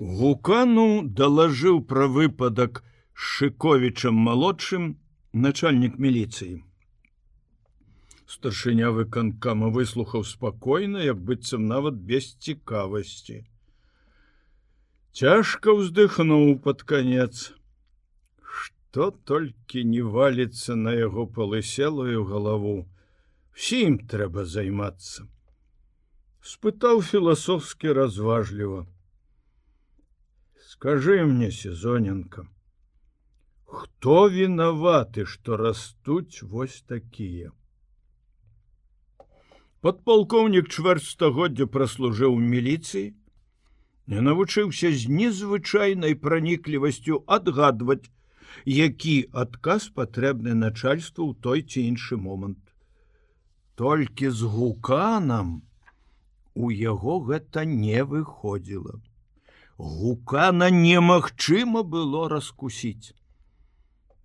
Гукану далажыў пра выпадак шыковічам малодшым начальнік міліцыі. Старшыня выканкама выслухаў спакойна, як быццам нават без цікавасці. Цяжка ўздыхнуў пад канец. Што толькі не валіцца на яго палыселую галаву. Всім трэба займацца. Спытаў філасофскі разважліва. Скажы мне, сезоненка, Хто вінаваты, што растуць вось такія? Падпалкоўнік чвэрцьстагоддзя праслужыў міліцыі, не навучыўся з незвычайнай праніклівасцю адгадваць, які адказ патрэбны начальству ў той ці іншы момант. Толькі з гуканам у яго гэта не выходзіла. Гукана немагчыма было раскусіць.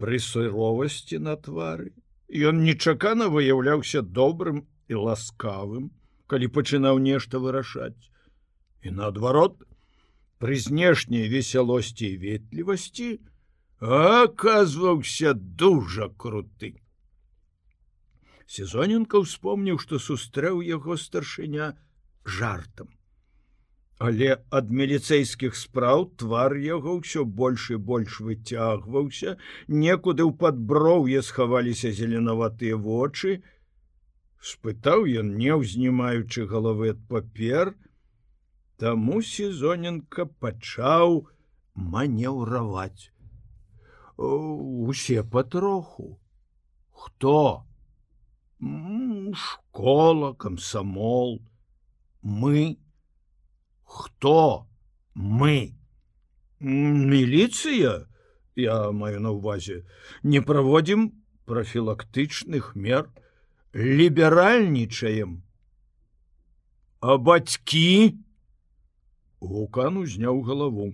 Пры суровасці на твары ён нечакана выяўляўся добрым і ласкавым, калі пачынаў нешта вырашаць. І наадварот, пры знешняй весялосці і ветлівасці аказваўся дужа круты. Сезоненка ўспомніў, што сустрэў яго старшыня жартам. Але ад міліцэйскіх спраў твар яго ўсё больш і больш выцягваўся, некуды ў падброўе схаваліся зеленаватыя вочы, спытаў ён не ўзнімаючы галавы ад папер. Таму сезоненка пачаў манеўраваць. Усе патроху. Хто? Школа камсамол. Мы хто мы? Міліцыя я маю на ўвазе не праводзім прафілактычных мер. У ліберальнічаем а бацькі гукан узняў галаву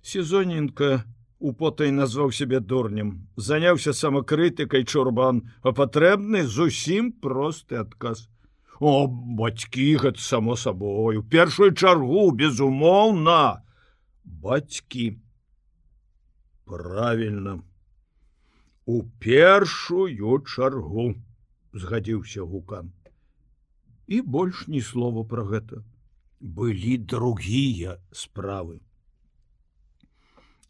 сезоненка употай назваў сябе дурнем. Заняўся самакрытыкай чурбан. А патрэбны зусім просты адказ о бацькі гэта само сабою. Першую чаргу безумоўна. Бацькі. Правильно у першую чаргу згадзіўся гукан і больш ні слова пра гэта. Былі другія справы.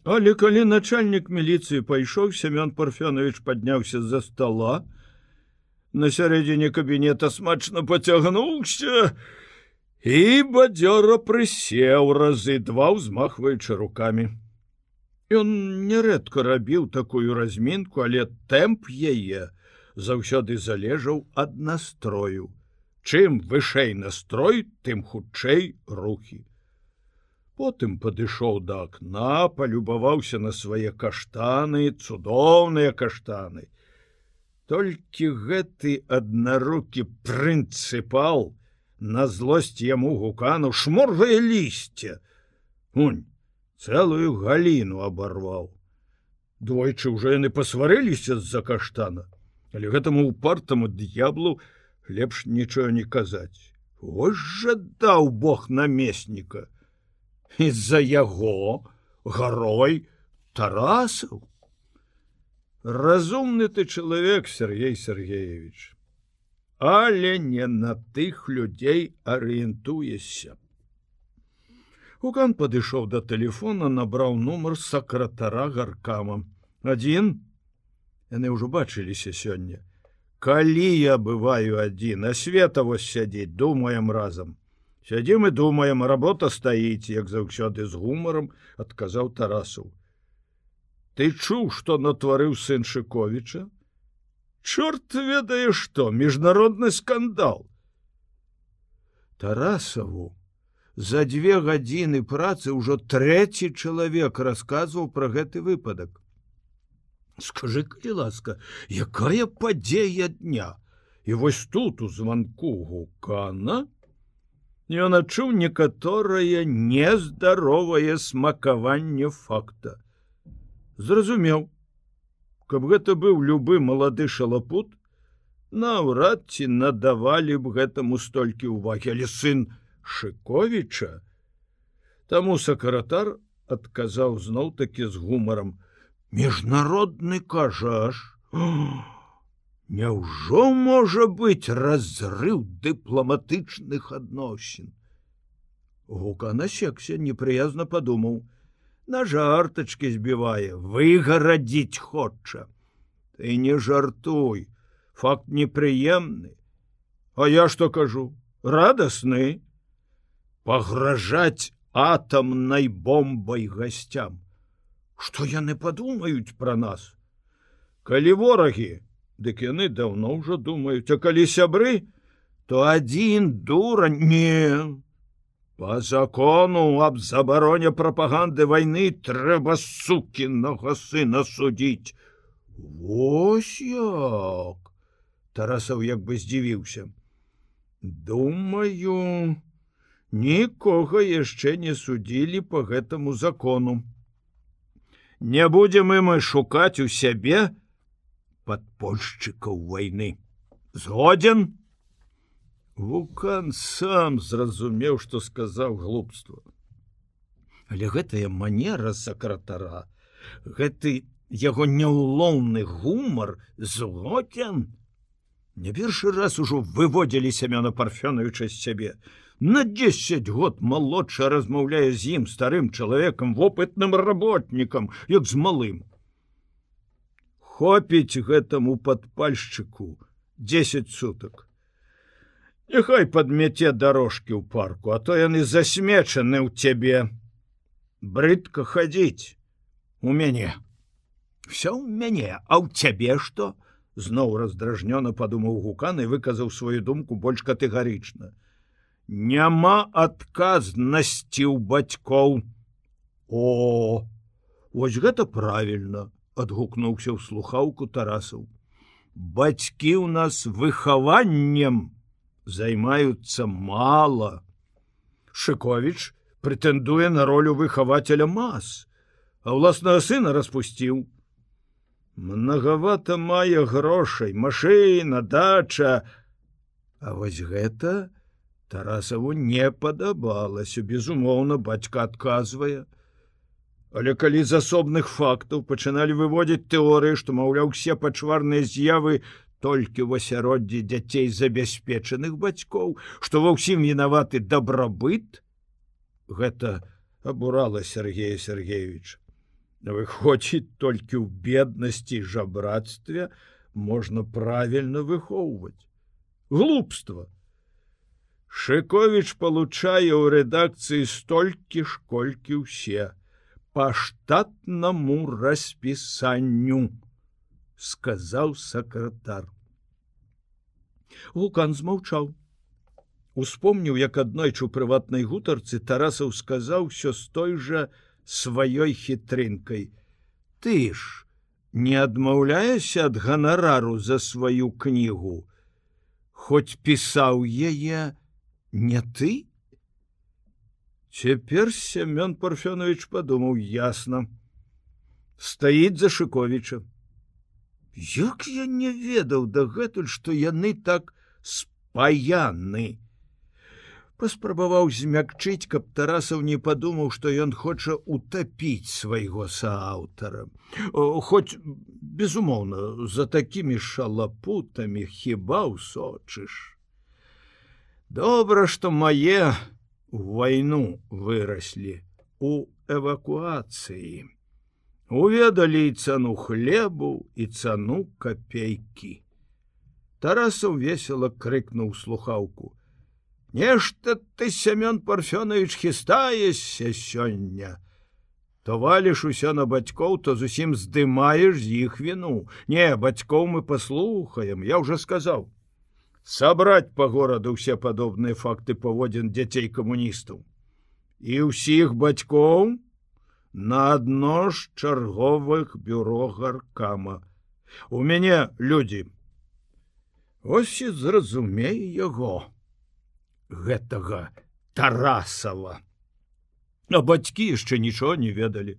Але калі начальнік міліцыі пайшоў семён парфёнович падняўся з-за стола на сярэдзіне кабінета смачна поцягнуўся і бадзёра прысеў разы два ўзмахваючы руками Ён нярэдка рабіў такую размінку, але тэмп яе заўсёды залежаў ад настрою. Чым вышэй настрой, тым хутчэй рухі. Потым падышоў да акна, палюбаваўся на свае каштаны, цудоўныя каштаны. Толькі гэты аднарукі прынцыпал на злосць яму гукану шморгае лісце. Унь, цэлую галіну абарваў. Двойчы ўжо яны пасварыліся з-за каштана але гэтаму упартаму д'яблу лепш нічого не казаць Вось жа даў Бог намесніка з-за яго гарой тарасаў разумны ты чалавек Сергей Сергеевич але не на тых людзей арыентуешся. Укан падышоў да телефона набраў нумар сакратара гаркама. Один яны ўжо бачыліся сёння. Калі я бываю адзін а света вось сядзець думаем разам. Сядзім і думаем работа стаіць як заўсёды з гумаром адказаў тарасу ты чуў что натварыў сын шыковіча? Чорт ведае што міжнародны скандал. Тарасаву за две гадзіны працы ўжо трэці чалавек расказваў пра гэты выпадак. Скажи калі ласка якая падзея дня? І вось тут у званку гукана ён адчуў некаторае нездаровае смакаванне факта зразумеў. Каб гэта быў любы малады шалапут наўрад ці надавалі б гэтаму столькі ўвагі. Але сын шыковіча? Таму сакратар адказаў зноў-такі з гумарам: міжнародны кажаш. Няўжо можа быць разрыў дыпламатычных адносін? Гука насекся непрыязна падумаў на жартачки збівае выгарадзіць хоча. Ты не жартуй факт непрыемны. А я что кажу? Радасны. Пагражаць атамнай бомбай гасцям. Что яны падумаюць пра нас? Калі ворагі дык яны даўно ўжо думаюць а калі сябры то адзін дура не по закону аб забароне прапаганды войны трэба сукіннага сына судіць Вось як! Тарасаў як бы здзівіўся думаю нікога яшчэ не судзілі по гэтаму закону. Не будем мы мы шукаць у сябе подпольшчыкаў войны. Згоден вулкан сам зразумеў что сказаў глупства. Але гэтая манера сакратара гэты яго няўлоўны гумар згоден не першы раз ужо выводзілі сямёна парфёнавіча з сябе. На 10 год малодша размаўляе з ім старым чалавекам вопытным работнікам як з малым. Хопіць гэтаму падпальшчыку 10 суток Няхай падмяце дорожкі ў парку, а то яны засмечаны ў цябе. Брыдка хадзіць у мяне. Всё ў мяне, а ў цябе што? Зноў раздражнёна падумаў гукан і выказаў сваю думку больш катэгарычна няма адказнасці ў бацькоў о ось гэта правильно адгукнуўся ў слухаўку тарасаў бацькі ў нас выхаваннем займаюцца мало шыкович прэтэндуе на ролю выхавателя мас а ўласнага сына распусціў. Многовато мае грошай машина дача. А вось гэта Тарасаву не падабалася, безумоўна, бацька адказвае. Але калі з асобных фактаў пачыналі выводзіць тэорыі, што маўляў усе пачварныя з'явы толькі ў асяроддзі дзяцей забяспечаных бацькоў, што ва ўсім вінаваты дабрабыт, гэта абурала Сергея Сергеевич. Выходзіць толькі ў беднасці жабрацтве можна правільна выхоўваць. Глупства Шковіч получае ў рэдакцыі столькі ж колькі ўсе па штатнаму распісанню сказаў сакратар Гукан змаўчаў. Успомніў як аднойчы ў прыватнай гутарцы тарасаў сказаў усё з той жа сваёй хітрынкай. Ты ж не адмаўляешся ад ганарару за сваю кнігу? Хоць пісаў яе не ты? Цяпер семён парфёнович подумаў ясно стаіць за шыковіча як я не ведаў дагэтуль што яны так спаяны паспрабаваў змякчыць каб тарасаў не падумаў што ён хоча утапіць свайго сааўтара. Хоць безумоўна за такімі шалапутамі хіба ўсочыш? Добра что мае войну выраслі у эвакуацыі уведалі цану хлебу і цану копейки тарасаў весело крыкнуў слухаўку. Нешта ты семён парфёнович хістаешся сёння. То валіш усё на бацькоў то зусім здымаеш з іх віну. Не бацькоў мы паслухаем я уже сказаў. Сабраць по гораду ўсе падобныя факты паводзін дзяцей камуністаў. І ўсіх бацькоў на адно з чарговых бюро гаркама. У мяне людзі. Ось і зразумей яго гэтага тарасава. А бацькі яшчэ нічого не ведалі.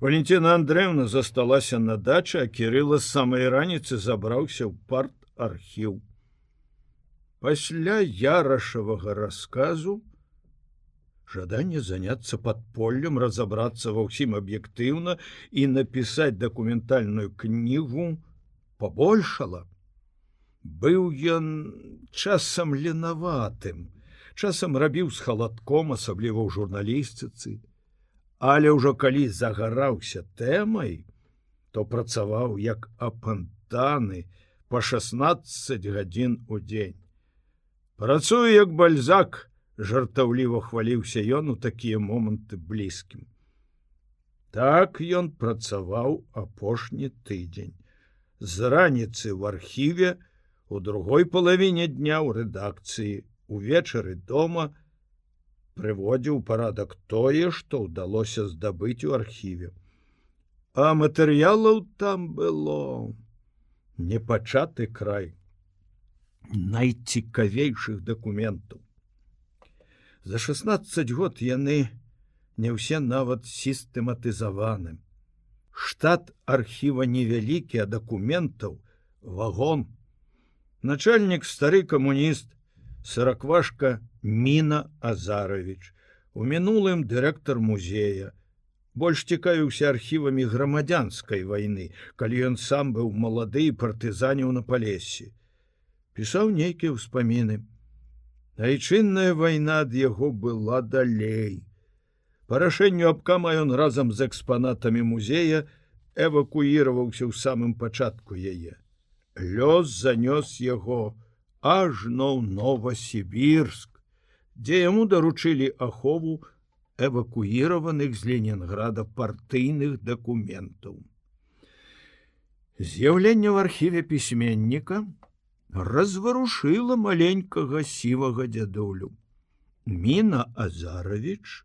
Валентина андреевна засталася на дачы а кирилла з самай раніцы забраўся ў парт архіў пасля ярашавага рассказу жаданне заняться подполлем разобрацца ва ўсім аб'ектыўна і напісаць дакументальную кнігу побольшала быў ён часам ленаватым часам рабіў з халадком асабліва ў журналістыцы але ўжо калі загараўся тэмай то працаваў як апантаны по 16 гадзін у дзень. Працую як бальзак жартаўліва хваліўся ён у такія моманты блізкім так ён працаваў апошні тыдзень з раніцы в архіве у другой палавіне дня ў рэдакцыі увечары дома прыводзіў парадак тое, што ўдалося здабыць у архіве. А матэрыялаў там было непачаты край найцікавейшых дакументаў. За 16 год яны не ўсе нават сістэматызаваны. Штат архіва невялікі, а дакументаў вагон. Начальнік стары камуніст сороквашка міна азарович у мінулым дырэктар музея больш цікавіўся архівамі грамадзянскай войны калі ён сам быў малады і партызаніў на палесе пісаў нейкія ўспаміны айчынная вайна ад яго была далей па рашэнню абкама ён разам з экспанатамі музея эвакуіраваўся ў самым пачатку яе лёс занёс яго ажно ў новосібірск, дзе яму даручылі ахову эвакуіраваных з Ленінграда партыйных дакументаў. З'яўленне в архіве пісьменніка разварушыла маленькага сівага дзядулю. Міна Азарович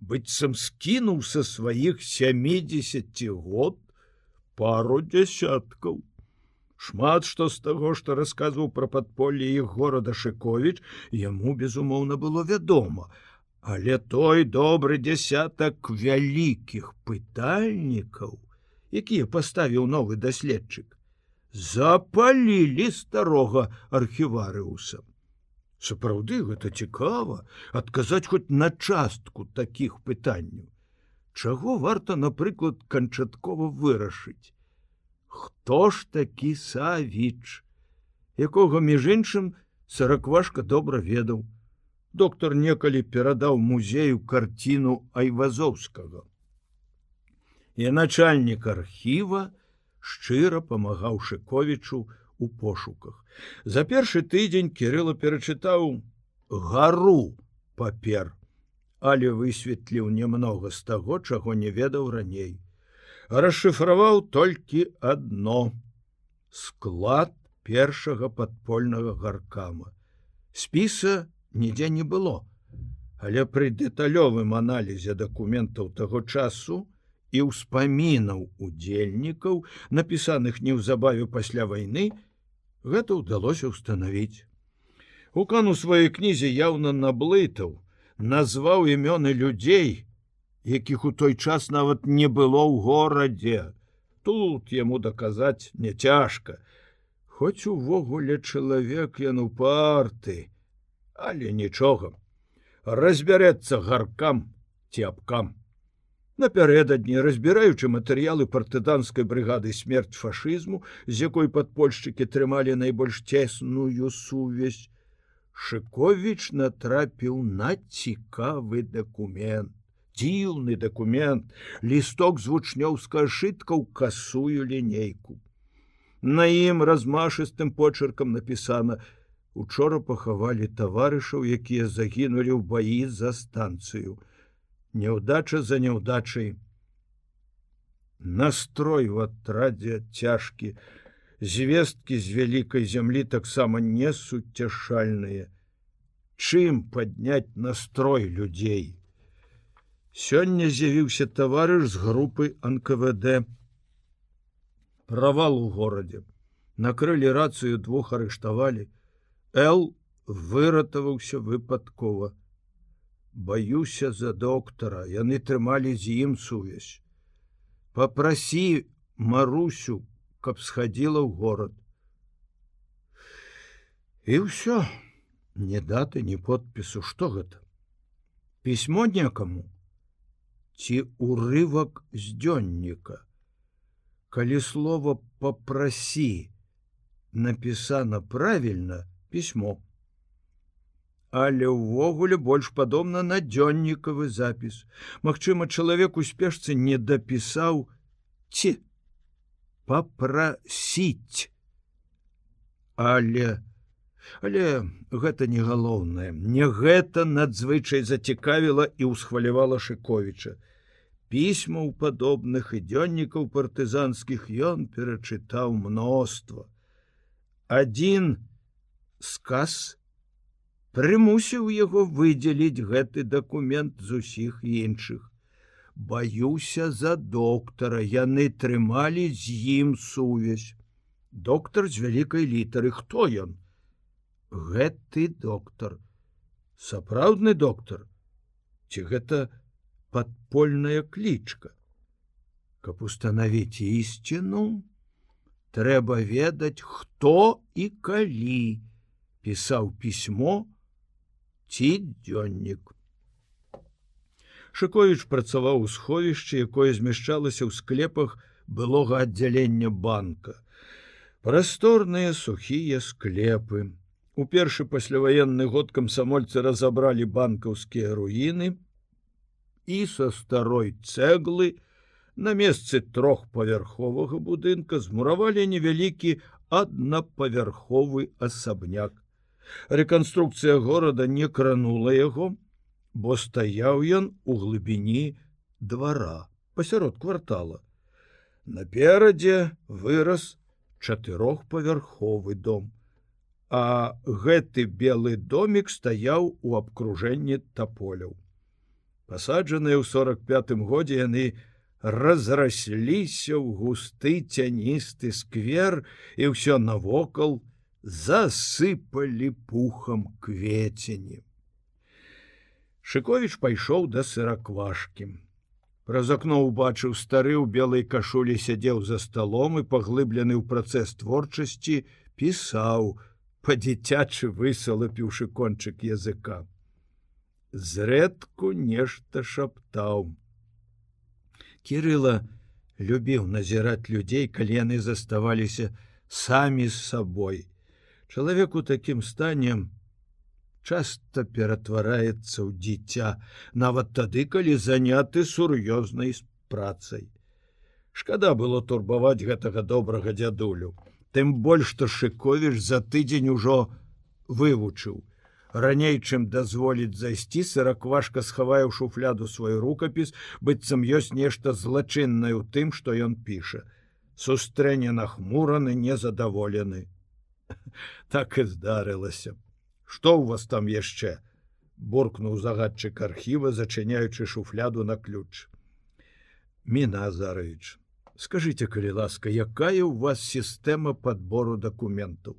быццам скінуў са сваіх 70 год пару дзясяткаў шмат што з таго што расказваў пра падполле іх горада шыковіч яму безумоўна было вядома але той добры дзясятак вялікіх пытальнікаў якія паставіў новы даследчык запалілі старога архіварыуса сапраўды гэта цікава адказаць хоць на частку такіх пытанняў чаго варта напрыклад канчаткова вырашыць Хто ж такі савіч, якога між іншым сараквашка добра ведаў. Доктор некалі перадаў музею карціну айвазоўскага. І начальнік архіва шчыра памагаў шыковічу у пошуках. За першы тыдзень кірыла перачытаў гару папер, але высветліў немнога з таго, чаго не ведаў раней расшыфраваў толькі одно склад першага падпольнага гаркама спіса нідзе не было але пры дэталёвым аналізе дакументаў таго часу і ўспамінаў удзельнікаў напісаных неўзабаве пасля вайны гэта ўдалося ўстанавіць укан у сваёй кнізе яўна наблытаў назваў імёны людзей якіх у той час нават не было ў горадзе. Тут яму даказаць не цяжка. Хоць увогуле чалавек ён упарты, але нічога. Разбярэцца гаркам ці абкам. Напярэдадні разбіраючы матэрыялы партыданскай брыгады смерць фашызму, з якой падпольшчыкі трымалі найбольш цесную сувязь, Шковіч натрапіў на цікавы дакумент дзіўны документ лісток з вучнёўска шытка ў касую лінейку. На ім размашыстым почеркам напісана учора пахавалі таварышаў якія загінулі ў баі за станцыю няўдача за няўдачай настрой в атрадзе цяжкі звесткі з вялікай зямлі таксама не суцяшальныя чым падняць настрой людзей Сёння з'явіўся таварыш з групы НКВД. Правал у горадзе. Накрылі рацыю двух арыштавалі. Л выратаваўся выпадкова. Баюся за доктара, яны трымалі з ім сувязь. Папрасі Марусю, каб схадзіла ў горад. І ўсё, не даты, ні подпісу, што гэта? пісьмо некаму ці урывак з дзённіка калі слова попрасі напісана правільна пісьмо але ўвогуле больш падобна на дзённікавы запіс. Магчыма чалавек у спешцы не дапісаў ці попросіць але але гэта не галоўнае. Мне гэта надзвычай зацікавіла і ўсхвалявала шыковіча. Пісьмаў падобных і дзённікаў партызанскіх ён перачытаў мноства. Один сказ прымусіў яго выдзеліць гэты дакумент з усіх іншых. Баюся за доктара яны трымалі з ім сувязь. Доктор з вялікай літары хто ён? Гэты доктор сапраўдны доктор ці гэта подпольная клічка? Каб установіць ісціну трэба ведаць хто і калі пісаў пісьмо ці дзённік Шковіч працаваў у сховішчы якое змяшчалася ў склепах былога аддзялення банка Прасторныя сухія склепы. У першы пасляваенны год камсамольцы разабралі банкаўскія руіны і са старой цэглы на месцы трохпавярховага будынка змуравалі невялікі аднапавярховы асабняк. Рэканструкцыя горада не кранула яго, бо стаяў ён у глыбіні двара пасярод квартала. Наперадзе вырас чатырохпавярховы дом. А гэты белы домик стаяў у абкружэнні таполяў. Пасаджаныя ў 45 годзе яны разрасліся ў густы цяністы сквер і ўсё навокал засыпалі пухам кветені. Шковіч пайшоў да сыраквашкім. Праз акно ўбачыў стары ў белай кашулі сядзеў за сталом і паглыблены ў працэс творчасці пісаў па-дзіцячы высалапіўшы кончык языка. Зрэдку нешта шаптаў. Кірыла любіў назіраць людзей, калі яны заставаліся самі з сабой. Чалавек у такім стане, часто ператвараецца ў дзіця, нават тады, калі заняты сур'ёзнай працай. Шкада было турбаваць гэтага добрага дзядулю. Тым больш, што Шковіш за тыдзень ужо вывучыў. Раней, чым дазволіць зайсці, сыраквашка схавае ў шуфляду свой рукапіс, быццам ёсць нешта злачыннае ў тым, што ён піша. Сустрэне нахмураны, незадаволены. Так і здарылася. Что у вас там яшчэ? Буркнуў загадчык архіва зачыняючы шуфляду на ключ. Міназарович скажите калі ласка якая у вас сістэма подбору документаў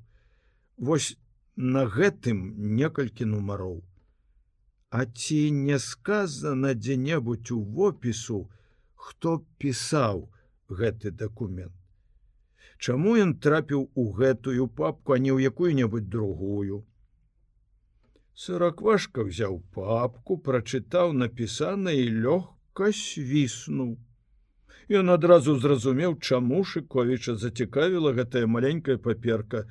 Вось на гэтым некалькі нумароў. А ці не сказано дзе-небудзь у вопісу хто пісаў гэты документ Чаму ён трапіў у гэтую папку а не ў якую-небудзь другую Сыраквашка взяў папку, прачытаў напісана і лёгка свіснуў. Ён адразу зразумеў, чаму Шковіча зацікавіла гэтая маленькая паперка.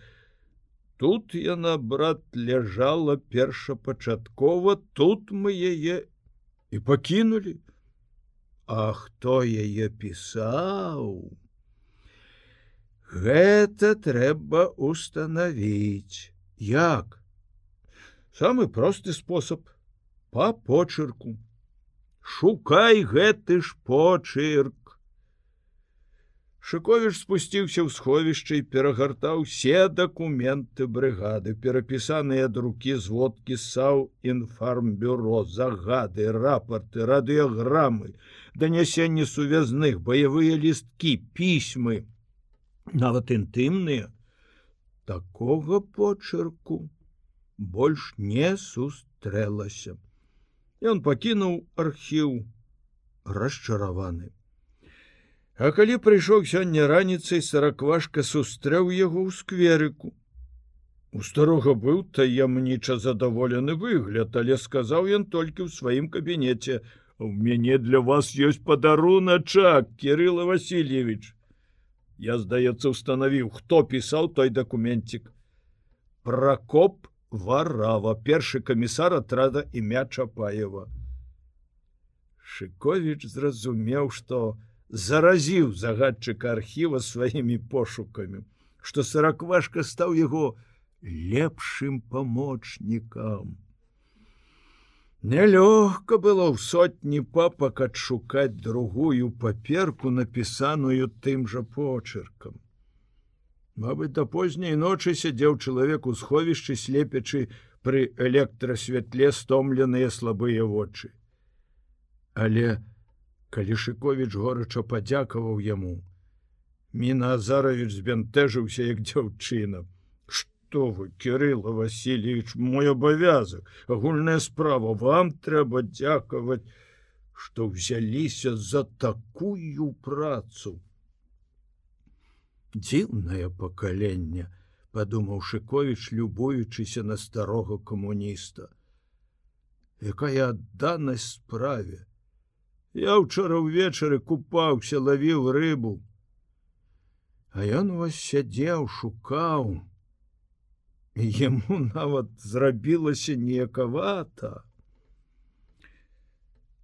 Тут яна брат ляжала першапачаткова, тут мы яе і пакінулі. А хто яе пісаў? Гэта трэба установіць. Як? самы просты спосаб по почерку шукай гэты ж почерк шыковіш спусціўся ў сховішча і перагартаў все дакументы брыгады перапісаныя ад рукі зводкі саў інфармбюро загады рапорты радыёграмы данясенні сувязных баявыя лісткі пісьмы нават інтымныя такога почерку больш не сустрэлася. Ён пакінуў архіў расчараваны. А калі прыйшоў сёння раніцай сараквашка сустрэў яго ў скверыку. У старога быў таямніча задаволены выгляд, але сказаў ён толькі ў сваім кабінеце: « У мяне для вас ёсць падаруначак, Кирилла Васильевич. Я, здаецца, установіў, хто пісаў той дакументик. Пракоп Варава, першы камісар атрада імя Чапаева. Шковіч зразумеў, што заразіў загадчыка архіва сваімі пошукамі, што сараквашка стаў яго, лепшым памочнікам. Нялёгка было ў сотні папак адшукаць другую паперку, напісаную тым жа почеркам. Мабыць, да позняй ночы сядзеў чалавек у сховішчы слепячы пры электрасвятле стомленыя слабыя вочы. Але калішыковіч горача падзякаваў яму. Міна Азарович збянтэжыўся як дзяўчына что вы кирилла васильевич мой абавязок агульная справа вам трэба дзякаваць что взяліся за такую працу. Дзіўнае пакаленне подумаў шикович любуючыся на старога камуніста якая адданасць справе. Я учора ўвечары купаўся лавіў рыбу. А ён вас сядзеў шукаў Яму нават зрабілася неякавата.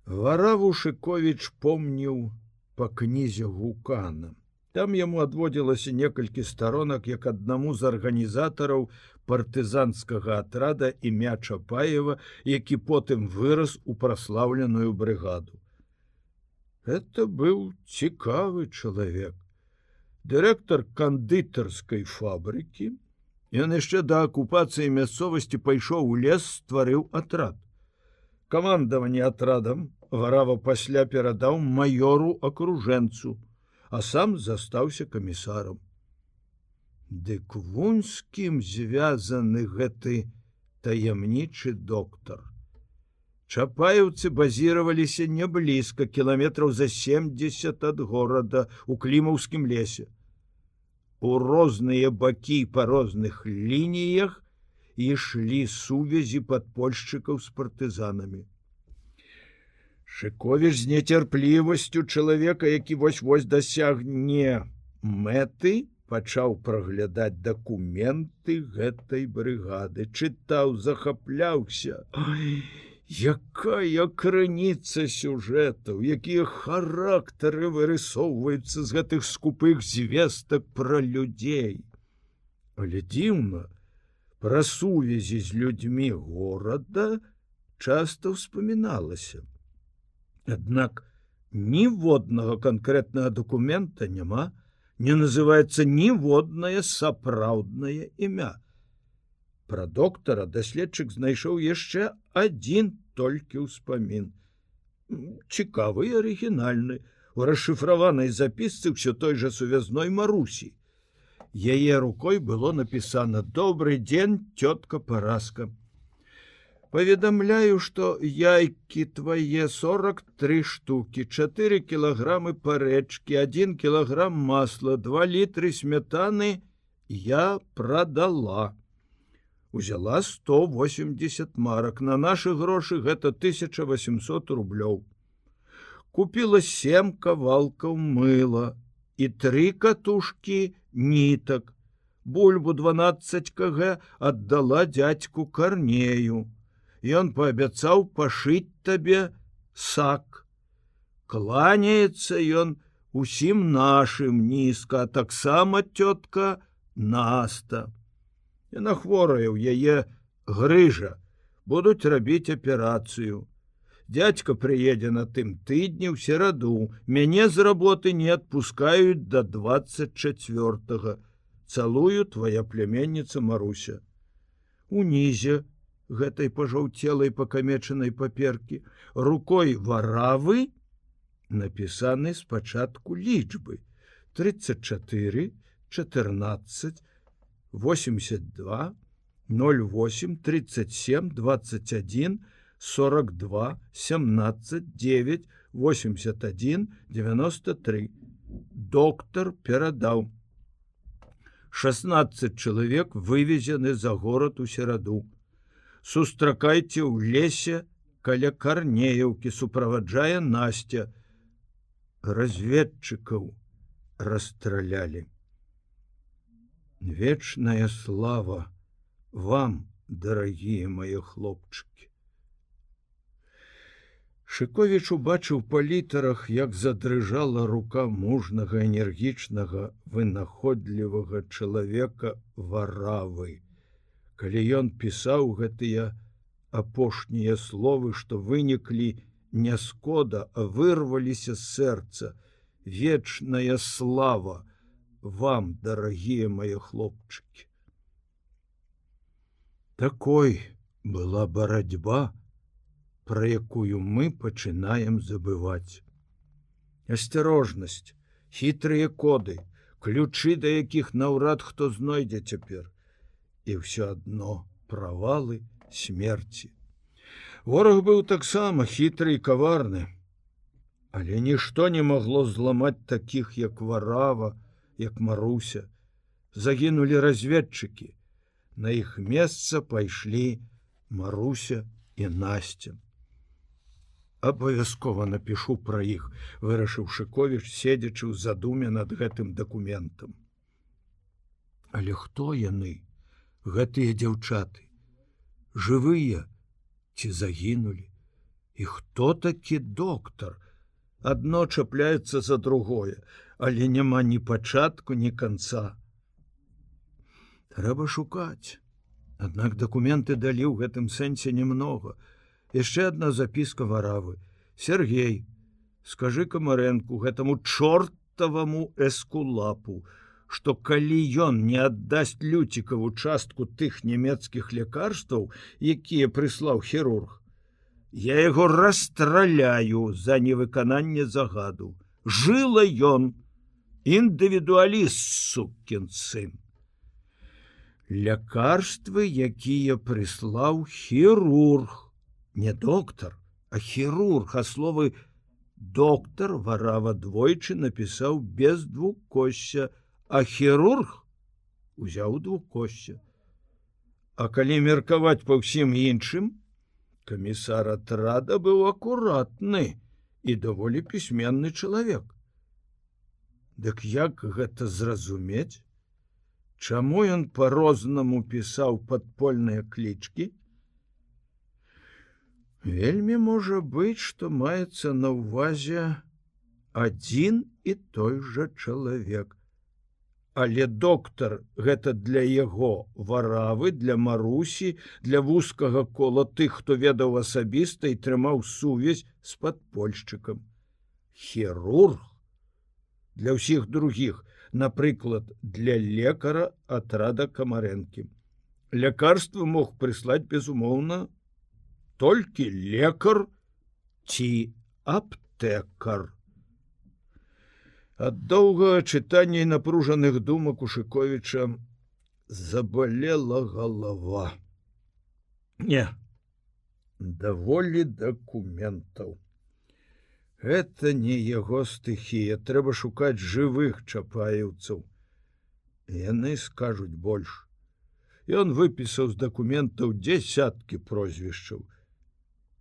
Варавушыкович помніў па кнізе гукана. Там яму адводзілася некалькі старонак як аднаму з арганізатараў партызанскага атрада імя Чапаева, які потым вырас у праслаўленую брыгаду. Это быў цікавы чалавек. Дырэктар кандытарскай фабрыкі, Ён яшчэ да акупацыі мясцовасці пайшоў у лес, стварыў атрад. Камандаванне атрадам варава пасля перадаў маёру акружэнцу, а сам застаўся камісарам. Дык вунь з кім звязаны гэты таямнічы доктар. Чапаеўцы базіраваліся не блізка кіламетраў за 70 ад горада у клімаўскім лесе у розныя бакі па розных лініях ішлі сувязі падпольшчыкаў з партызанамі. Шковіш з нецярплівасцю чалавека, які вось-вось дасягне мэты, пачаў праглядаць дакументы гэтай брыгады, чытаў, захапляўся. Якая крыніца сюжэтаў, якія характары вырысоўваюцца з гэтых скупых звестак пра людзей. Але дзіўна, пра сувязі з людзьмі горада часта ўспаміналася. Аднак ніводнага канкрэтнага дакумента няма, не называецца ніводнае сапраўднае імя пра доктара даследчык знайшоў яшчэ адзін толькі ўспамін. Цікавы арыгінальны. У расшыфраванай запісцы ўсё той жа сувязной марусі яе рукой было напісана добрый дзень цётка параска паведамляю что яйкі твае 43 штуки 4 кілаграмы парэчки один кілаграм масла два літры смятаны я продала узяла 180 марок. На наши грошы гэта 1800 рублёў купила семь кавалкаў мыла і три катушки нітак бульбу 12 кг отдала дядьку карнею ён паабяцаў пашыць табе сак. Кланяется ён усім нашим нізка таксама тётка наста Яна хворая ў яе грыжа, будуць рабіць аперацыю. Дядька прыедзе на тым тыдні ў сераду, мяне з работы не адпускаюць до 24. Цалую твоя пляменніца Маруся. Унізе гэтай пажаўцелай пакамечанай паперкі рукой варавы напісаны спачатку лічбы 34 14 82 08 37 21 42 17 9 81 93 доктор перадаў 16 чалавек вывезены за горад у сераду. Сустракайце ў лесе каля карнеяўкі суправаджае Настя. Разведчыкаў расстралялі. Вечная слава вам, дарагія мае хлопчыкі. Шковіч убачыў па літарах, як задрыжала рука мужнага энергічнага вынаходлівага чалавека варавы. Калі ён пісаў гэтыя апошнія словы, што выніклі не скода, а вырваліся з сэрца, вечная слава вам, дарагія мае хлопчыкі. Такой была барацьба, про якую мы пачынаем забываць. Асцярожнасць, хітрыя коды, ключы, да якіх наўрад хто знойдзе цяпер. І ўсё адно правалы смерці. Вораг быў таксама хітры і каварны, Але нішто не магло зламаць такіх, як варава, як Маруся. Загінулі разведчыкі. На іх месца пайшлі Маруся і Насця. Абавязкова напишу пра іх вырашыў шыковіч седзячы ў задуме над гэтым дакументам. Але хто яны гэтыя дзяўчаты? Жывыя ці загінулі? І хто такі доктар? Адно чапляецца за другое але няма ні пачатку ні канца. Трэба шукаць. Аднак дакументы далі ў гэтым сэнсе немного а яшчэ одна запіска варавы. Сергей скажи камарэнку гэтаму чортаваму эскулапу что калі ён не аддасць люцікаву частку тых нямецкіх лекарстваў якія прыслаў хірург я яго расстраляю за невыкананне загаду. Жыла ён індывідуаліст сукін сын лякарствы якія прыслаў хірург не доктор, а хірург, а словы доктор варава двойчы напісаў без двукосся, а хірург узяў двукосся. А калі меркаваць па ўсім іншым, камісар атрада быў акуратны і даволі пісьменны чалавек. Дык як гэта зразумець? Чаму ён по-рознаму пісаў падпольныя клічкі, Вельмі можа быць, што маецца на ўвазе адзін і той жа чалавек. Але доктар гэта для яго варавы, для Марусі, для вузкага кола тых, хто ведаў асабіста і трымаў сувязь з падпольшчыкам. Хірург для ўсіх другіх, напрыклад, для лекара атрада камарэнкі. Лякарства мог прыслаць безумоўна толькі лекар ці аптэкар. Ад доўгага чытання і напружаных думак у Шковіча забалела галава. Не, даволі дакументаў. Гэта не яго стыхія, трэба шукаць жывых чапаеўцаў. Яны скажуць больш. Ён выпісаў з дакументаў дзесяткі прозвішчаў,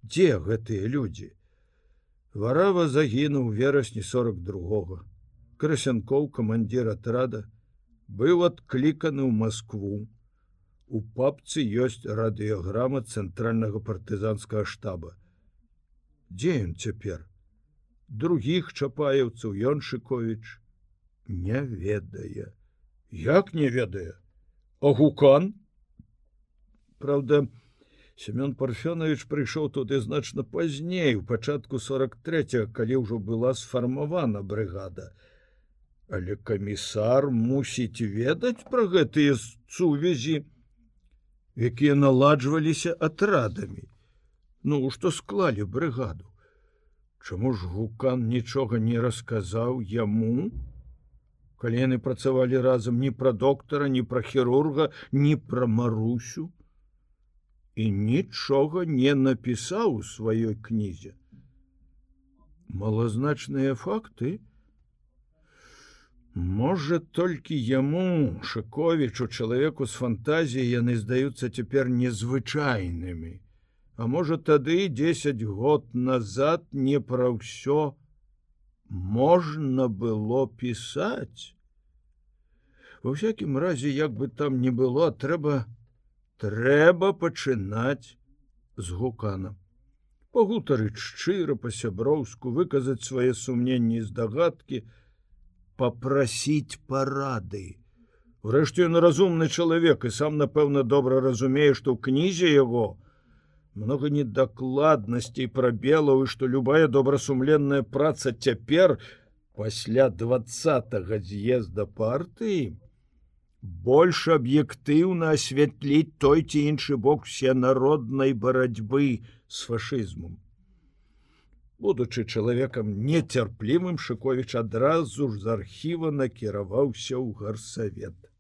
дзе гэтыя людзі? Варава загінуў верасні 42 красянкоў камандзір атрада быў адкліканы ў москву у папцы ёсць радыёграма цэнтральнага партызанскага штаба. Дзе ён цяпер других чапаеўцаў ён шыковіч не ведае. Як не ведае? Агукан правда не Семён парфёнович прыйшоў туды значна пазней у пачатку 43 калі ўжо была сфармавана брыгада. Але камісар мусіць ведаць пра гэтыя сувязі якія наладжваліся атрадамі. Ну што склалі брыгаду Чаму ж гукан нічога не расказаў яму калі яны працавалі разам ні пра доктара ні пра хірурга ні пра марусю і нічога не напісаў у сваёй кнізе. Малазначныя факты. Можа толькі яму шыковічу чалавеку з фантазіі яны здаюцца цяпер незвычайнымі. А можа тады 10 год назад не пра ўсё можна было пісаць. Ва всякім разе як бы там не было, трэба трэба пачынаць з гукана. Пагутарыць шчыра па-сяброўску выказаць свае сумненні і здагадкі, попросить парады. Урэшце ён разумны чалавек і сам напэўна добра разумее, што ў кнізе яго много недакладнасцей прабелаў і што любая добрасумленная праца цяпер пасля два з'езда партыі больш аб'ектыўна асвятліць той ці іншы бок все народнай барацьбы з фашызмом будучы чалавекам нецярплівым шыковіч адразу ж з архіва накіраваўся ў гарсавет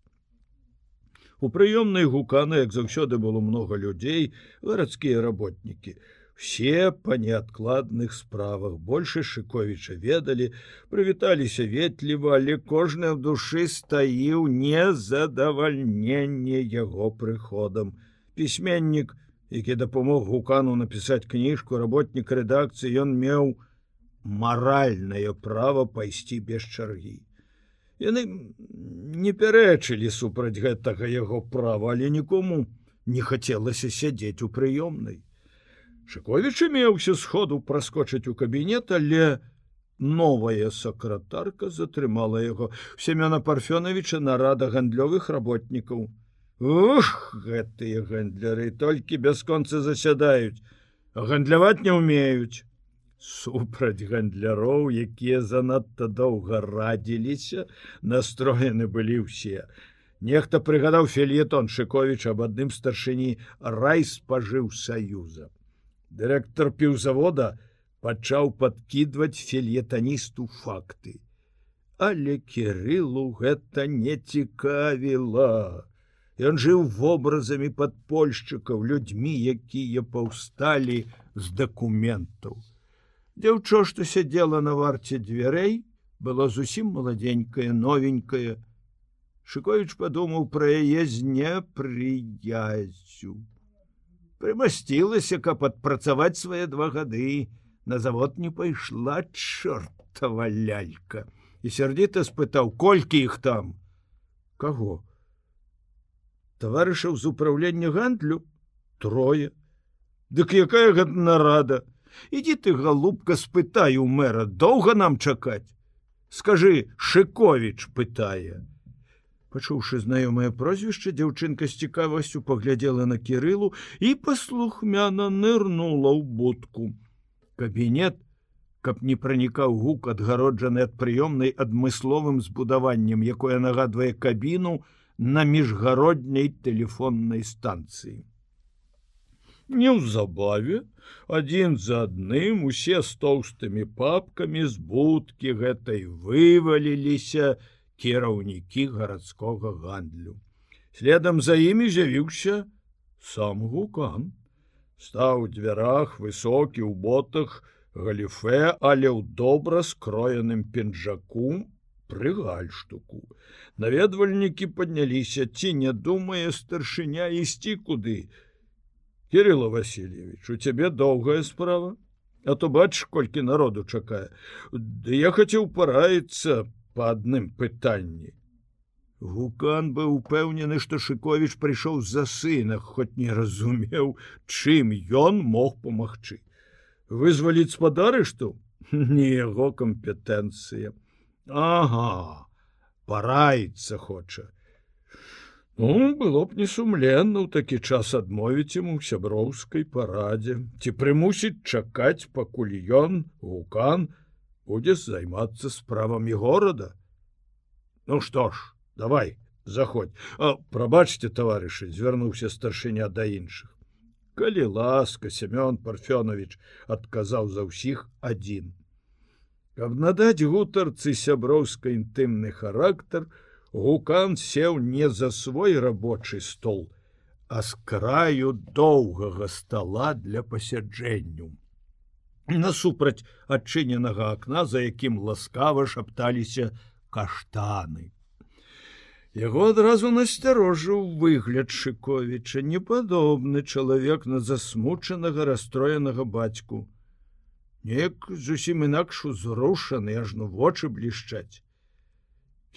у прыёмнай гуканы як заўсёды было много людзей гарадскія работнікі. Все па неадкладных справах. Больше шыковіча ведалі прывіталіся ветліва але кожны в душы стаіў незадавальненне яго прыходам. Пісьменнік які дапамог гукану напісаць кніжку работнік рэдакцыі ён меў маральнае право пайсці без чаргі яны не пярэчылі супраць гэтага яго права але нікому не хацелася сядзець у прыёмнай. Шыковічы меўся сходу праскочыць у кабінет але новая сакратарка затрымала яго. Семёна парфёновича нарада гандлёвых работнікаў. Ух, гэтыя гандляры толькі бясконцы засядаюць, гандляваць не ўмеюць. Супраць гандляроў, якія занадта доўга радзіліся, настроены былі ўсе. Нехта прыгадаў фельетон Шковіч аб адным старшыні рай спажыў саюза. Дырэктар піўзавода пачаў падкідваць фельетаністу факты. Але кірылу гэта не цікавіла. Ён жыў вобразамі падпольшчыкаў людзьмі, якія паўсталі з дакументаў. Дзяўчо, што сядзела на варце дзвярэй, было зусім маладзенькая, новенькая. Шковіч падумаў пра яе з непрыязю. Прымасцілася, каб адпрацаваць свае два гады, На завод не пайшла чортава лялька і сярдзіта спытаў, колькі іх там. Каго? таварышаў з управлення гандлю трое Дык якая гэта нарада ідзі ты галубка спытаю мэра доўга нам чакаць? Скажи шыковіч пытае. Пачуўшы знаёмае прозвішча дзяўчынка з цікавасцю паглядзела на кірылу і паслухмяна нырнула ў будку. Кабінет каб не пранікаў гук адгароджаны ад прыёмнай адмысловым збудаваннем якое нагадвае кабіну на міжгародняй телефоннай станцыі. Неўзабаве адзін за адным усе з тоўстымі папкамі з будкі гэтай вываліліся кіраўнікі гарадскога гандлю. Следам за імі з'явіўся сам гукан. Стаў у дзвярах высокі ў ботах, галіфе, але ў добра скроеным пінжаку пры гальштуку. Наведвальнікі падняліся, ці не думае старшыня ісці куды. Кирилла Васильевич, у цябе доўгая справа, А то бач, колькі народу чакае. Ды я хацеў параіцца па адным пытанні. Гукан быў упэўнены, што Шковіч прыйшоў за сына, хоць не разумеў, чым ён мог памагчы. Вызваліць спадары, што не яго кампетэнцыя. Ага, параіцца хоча. Ну, было б не сумленна ў такі час адмовіць ему сяброўскай парадзе, ці прымусіць чакаць, пакуль ён, гукан, будзе займацца справамі горада. Ну што ж, давай, заходь, а прабачце, таварышы, звярнуўся старшыня да іншых. Калі ласка, Семён Парфёнович адказаў за ўсіх адзін. Каб надаць гутарцы сяброўска інтымны характар, гукан сеў не за свой рабочий стол, а з краю доўгага стола для пасяджэнню. Насупраць адчыненага акна, за якім ласкава шапталіся каштаны. Яго адразу насцярожыў выгляд Шковіча, непадобны чалавек на засмучанага расстроенага бацьку. Неяк зусім інакш узрушаны, ажно вочы блішчаць.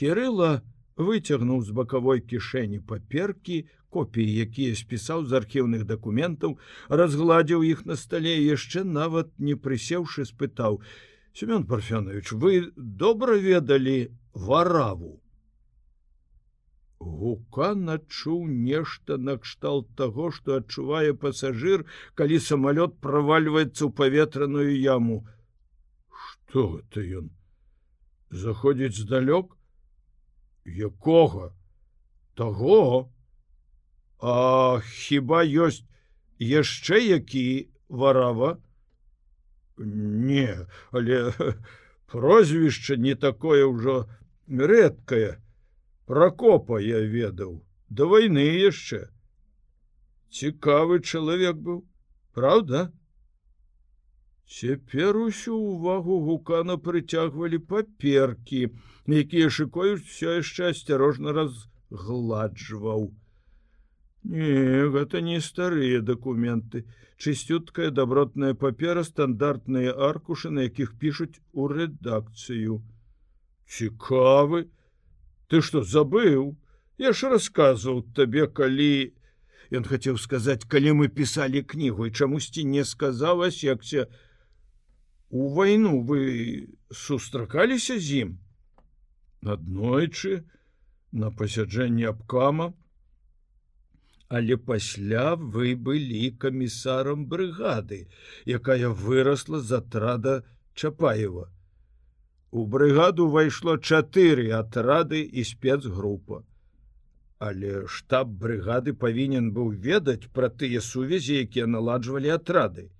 Кірыла выцягнуў з бакавой кішэні паперкі, копіі, якія спісаў з архіўных дакументаў, разгладзіў іх на стале яшчэ нават не прысеўшы спытаў: « Семён Парфянович, вы добра ведалі вараву. Гукан адчуў нешта накшталт таго, што адчувае пасажыр, калі самалёт правальваецца ў паветраную яму. Што гэта ён? Заходзіць здалёк? Якога? Таго? А хіба ёсць яшчэ які варава? Не, але прозвішча не такое ўжо рэдкае. Пракопа я ведаў, да вайны яшчэ. Цікавы чалавек быў, Праўда? Цяпер усю ўвагу гукана прыцягвалі паперкі, якія шыкоюць все яшчэ асцярожна разгладжваў. Не, гэта не старыя дакументы, чысцюткая дабротная папера, стандартныя аркушы, на якіх пішуць у рэдакцыю. Цікавы, Ты што забыў? Я ж расказваў табе, калі Ён хацеў сказаць, калі мы пісалі кнігу і чамусьці не сказалась, якся у вайну вы сустракаліся з ім. Аднойчы на пасяджэнні абкама, Але пасля вы былі камісарам брыгады, якая вырасла з атрада Чапаева. У брыгаду ўвайшло чатыры атрады і спецгрупа. Але штаб брыгады павінен быў ведаць пра тыя сувязі, якія наладжвалі атрады.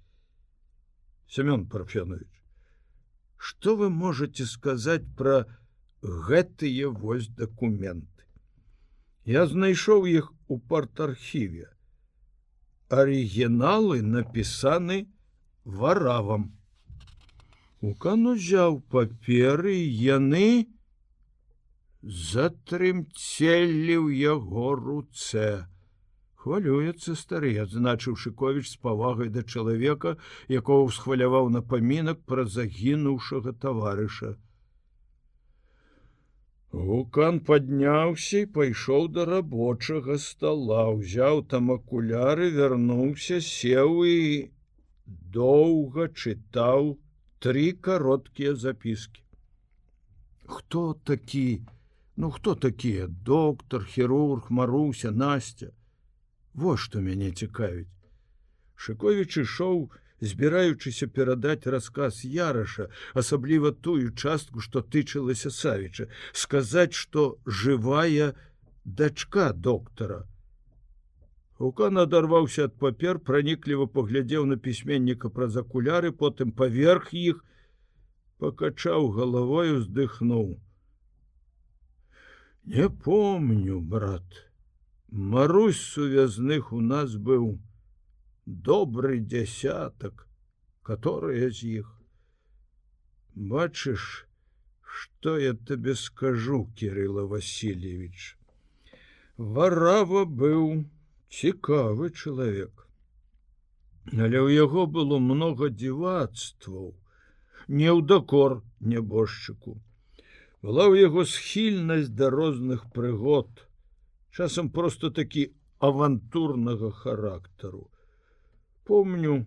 Семён Парфянович, што вы можете сказаць пра гэтыя вось дакументы? Я знайшоў іх у парт-архіве. Арыгіналы напісаны варавам. Укан узяў паперы яны затрымцелі ў яго руцэ. Хвалюецца стары, адзначыў Шковіч з павагай да чалавека, якого ўсхваляваў напамінак пра загінуўшага таварыша. Гукан падняўся і пайшоў да рабочага стола, узяў там акуляры, вярнуўся, сеў і доўга чытаў тры кароткія запіскі. Хто такі? Ну хто такія? доктор, хірург, Маруся, Настя. Во што мяне цікавіць. Шковіч ішоў, збіраючыся перадаць расказ яраша асабліва тую частку што тычылася савіча сказаць што жывая дачка доктара. Укан адарваўся ад папер пранікліва паглядзеў на пісьменніка праз акуляры потым паверх іх пакачаў галавой уздыхнуў не помню брат Марусь сувязных у нас быў добрый десяток, которые з іх. Бачыш, что я тебе скажу, Кирилла Васильевич. Варава быў цікавы чалавек. Але ў яго было много дзівацтваў, не ў дакор нябожчыку. Была ў яго схільнасць да розных прыгод, часам просто такі авантурнага характару. Помню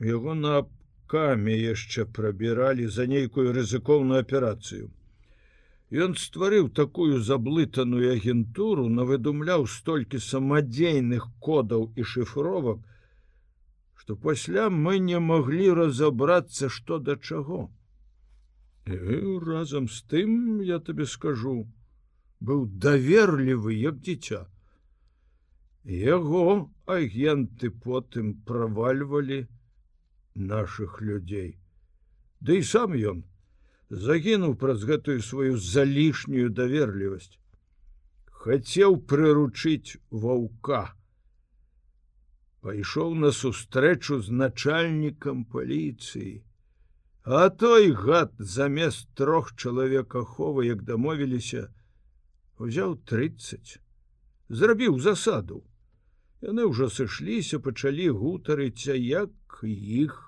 яго на каме яшчэ прабіралі за нейкую рызыкоўную аперацыю. Ён стварыў такую заблытаную агентуру навыдумляў столькі самадзейных кодаў і шыфровак што пасля мы не маглі разабрацца што да чаго. І, разам з тым я табе скажу быў даверлівы як дзіця Яго агенты потым правальвалі наших людзей. Ды і сам ён загінуў праз гэтую сваю залішнюю даверлівасць. Хацеў прыручыць ваўка. Пайшоў на сустрэчу з начальнікам паліцыі, А той гад замест трох чалавек аховы, як дамовіліся, узяў 30, зрабіў засаду. Яны ўжо сышліся, пачалі гутарыцца, як іх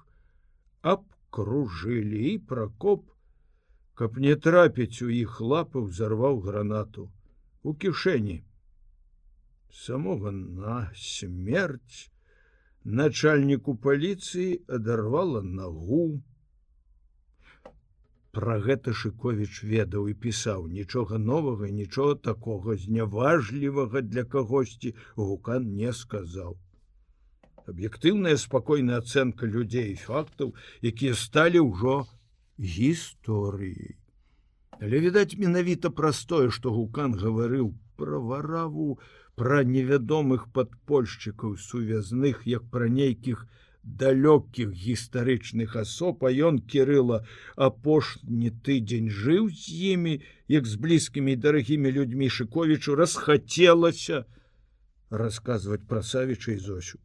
абкружылі і пракоп, каб не трапіць у іх лапы, взорваў гранату у кішэні. Самога на смерць начальніку паліцыі адарвала нагу. Пра гэта Шковіч ведаў і пісаў нічога новага, нічога такога зняважлівага для кагосьці гукан не сказаў. Аб'ектыўная спакойная ацэнка людзей і фактаў, якія сталі ўжо гісторыяй. Але відаць менавіта простое, што гукан гаварыў пра вараву, пра невядомых падпольшчыкаў сувязных, як пра нейкіх, далёкіх гістарычных асоб а ён кирыла апошні тыдзень жыў з імі як з блізкімі дарагімі людзьмі шыковічу расхацелася расказваць пра савіча і зосю.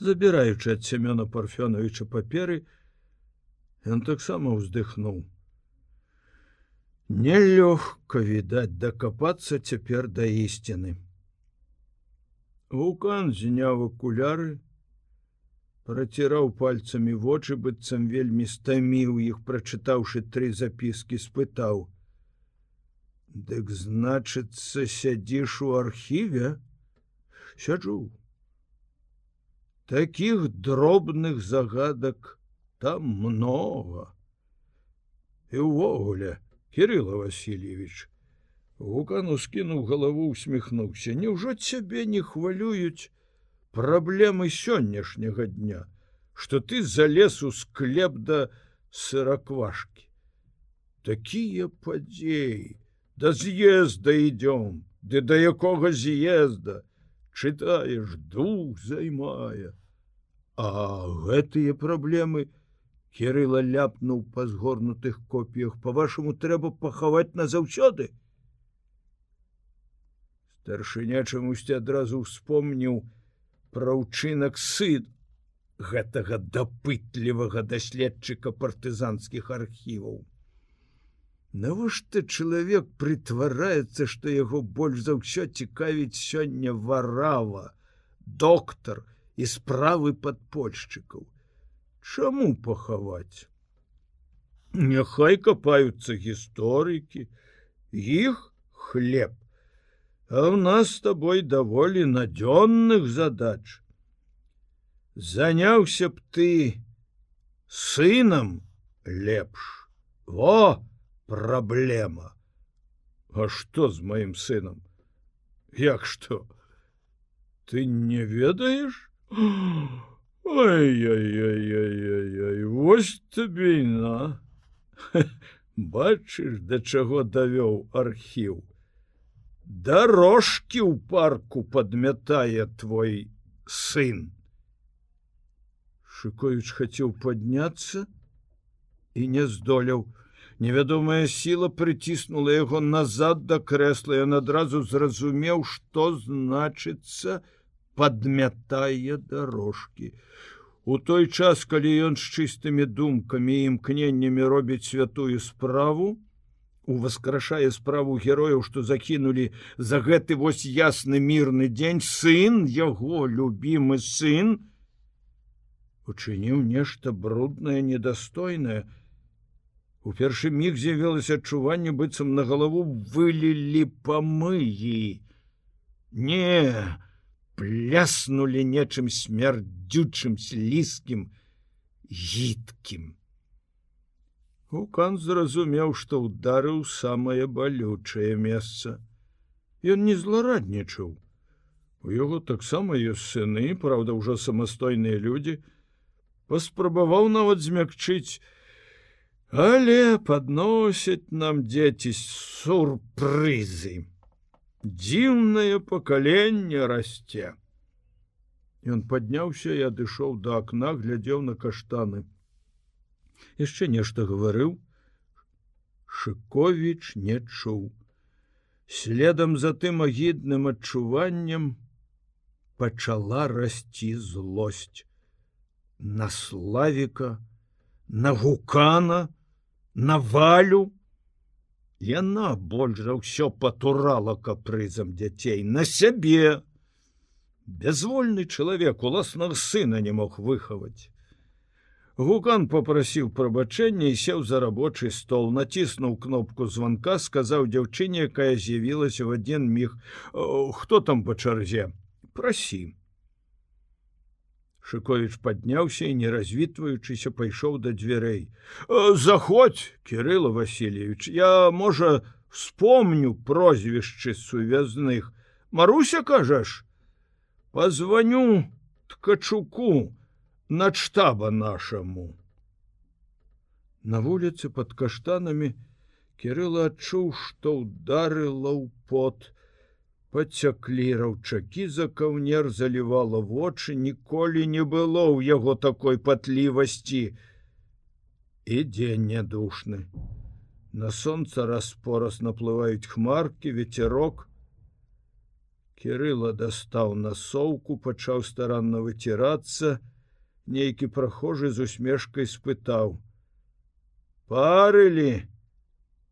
Забіраючы ад семёна парфёновича паперы ён таксама ўздыхнуў. Нелёгка відаць дакапацца цяпер да ісціны вулкан зняў акуляры праціраў пальцамі вочы быццам вельмі стаміў іх прачытаўшы тры запіскі спытаў дык значыцца сядзіш у архіве? Сяджу таких дробных загадак там много і увогуле кирилла васильевич гукану скінуў галаву усміхнуўся Няўжо цябе не хвалююць праблемы сённяшняга дня что ты залез у склеп да сыраквашки такія падзеі да з'езда идём ды да якога з'езда? Чытаеш дух займае. А гэтыя праблемы кирилла ляпнуў па згорнутых копіях. По-вашаму трэба пахаваць назаўсёды? Старшыня чамусьці адразу успомніў пра ўчынак сын гэтага дапытлівага даследчыка партызанскіх архіваў. Навошта чалавек прытвараецца, што яго больш за ўсё цікавіць сёння варава, доктар і справы падпольшчыкаў. Чаму пахаваць? Няхай капаюцца гісторыкі, іх хлеб А у нас с тобой даволі надзённых задач. Заняўся б ты сынам лепш. Во праблема. А что з маім сынам? Як что? Ты не ведаеш? Ой-ой-ой-ой-ой, Вось табе на. Бачыш, да чаго давёў архіў дорожки ў парку подмятае твой сын. Шыкоюч хацеў подняться і не здолеў невядомая сила прыціснула яго назад да крэсла ён адразу зразумеў что значыцца подмятае дорожки у той час калі ён з чыстымі думкамі імкненнямі робіць святую справу уваскрашае справу герояў, што закінулі за гэты вось ясны мірны дзень сын яго любімы сын учыніў нешта бруднае недастойнае. У першы міг з'явілася адчуванне быццам на галаву вылілі памыі. Не пляснули нечым смярдзючым слізкім гідкім. Гукан зразумеў, што ударыў самае балючае месца. Ён не злараднічаў. У яго таксама ёсць сыны, праўда, ўжо самастойныя людзі, паспрабаваў нават змякчыць, Але падносяць нам дзеці сурпрызы. Дзіўнае пакаленне расце. Ён падняўся і адышоў да акна, глядзеў на каштаны яшчэ нешта гаварыў шыковіч не чуў следам за тым агідным адчуваннем пачала расці злосць на славіка на гукана, на валю. Яна больш за ўсё патурала капрызам дзяцей на сябе. Бязвольны чалавек уласнага сына не мог выхаваць. Гукан попрасіў прабачэння і сеў за рабочий стол, націснуў кнопку звонка, сказаў дзяўчыне, якая з'явілася в адзін міг: хто там па чарзе, прасі. Шковіч падняўся і, не развітваючыся, пайшоў да дзвярэй. Заходь, Кирилла Васильевич, я, можа, вспомню прозвішчы сувязных. Маруся кажаш, позвоню ткачуку над штаба нашаму. На вуліцы под каштанамі Кирилла адчуў, што ударыла ў пот, Пацяклі раўчакі за каўнер залівала вочы, ніколі не было ў яго такой патлівасці. І дзень нядушны. На сонца распораз наплываюць хмаркі, ветерок. Кірыла дастаў насоўку, пачаў старанна выцірацца, нейкі прахожы з усмешкай спытаў: « Парылі,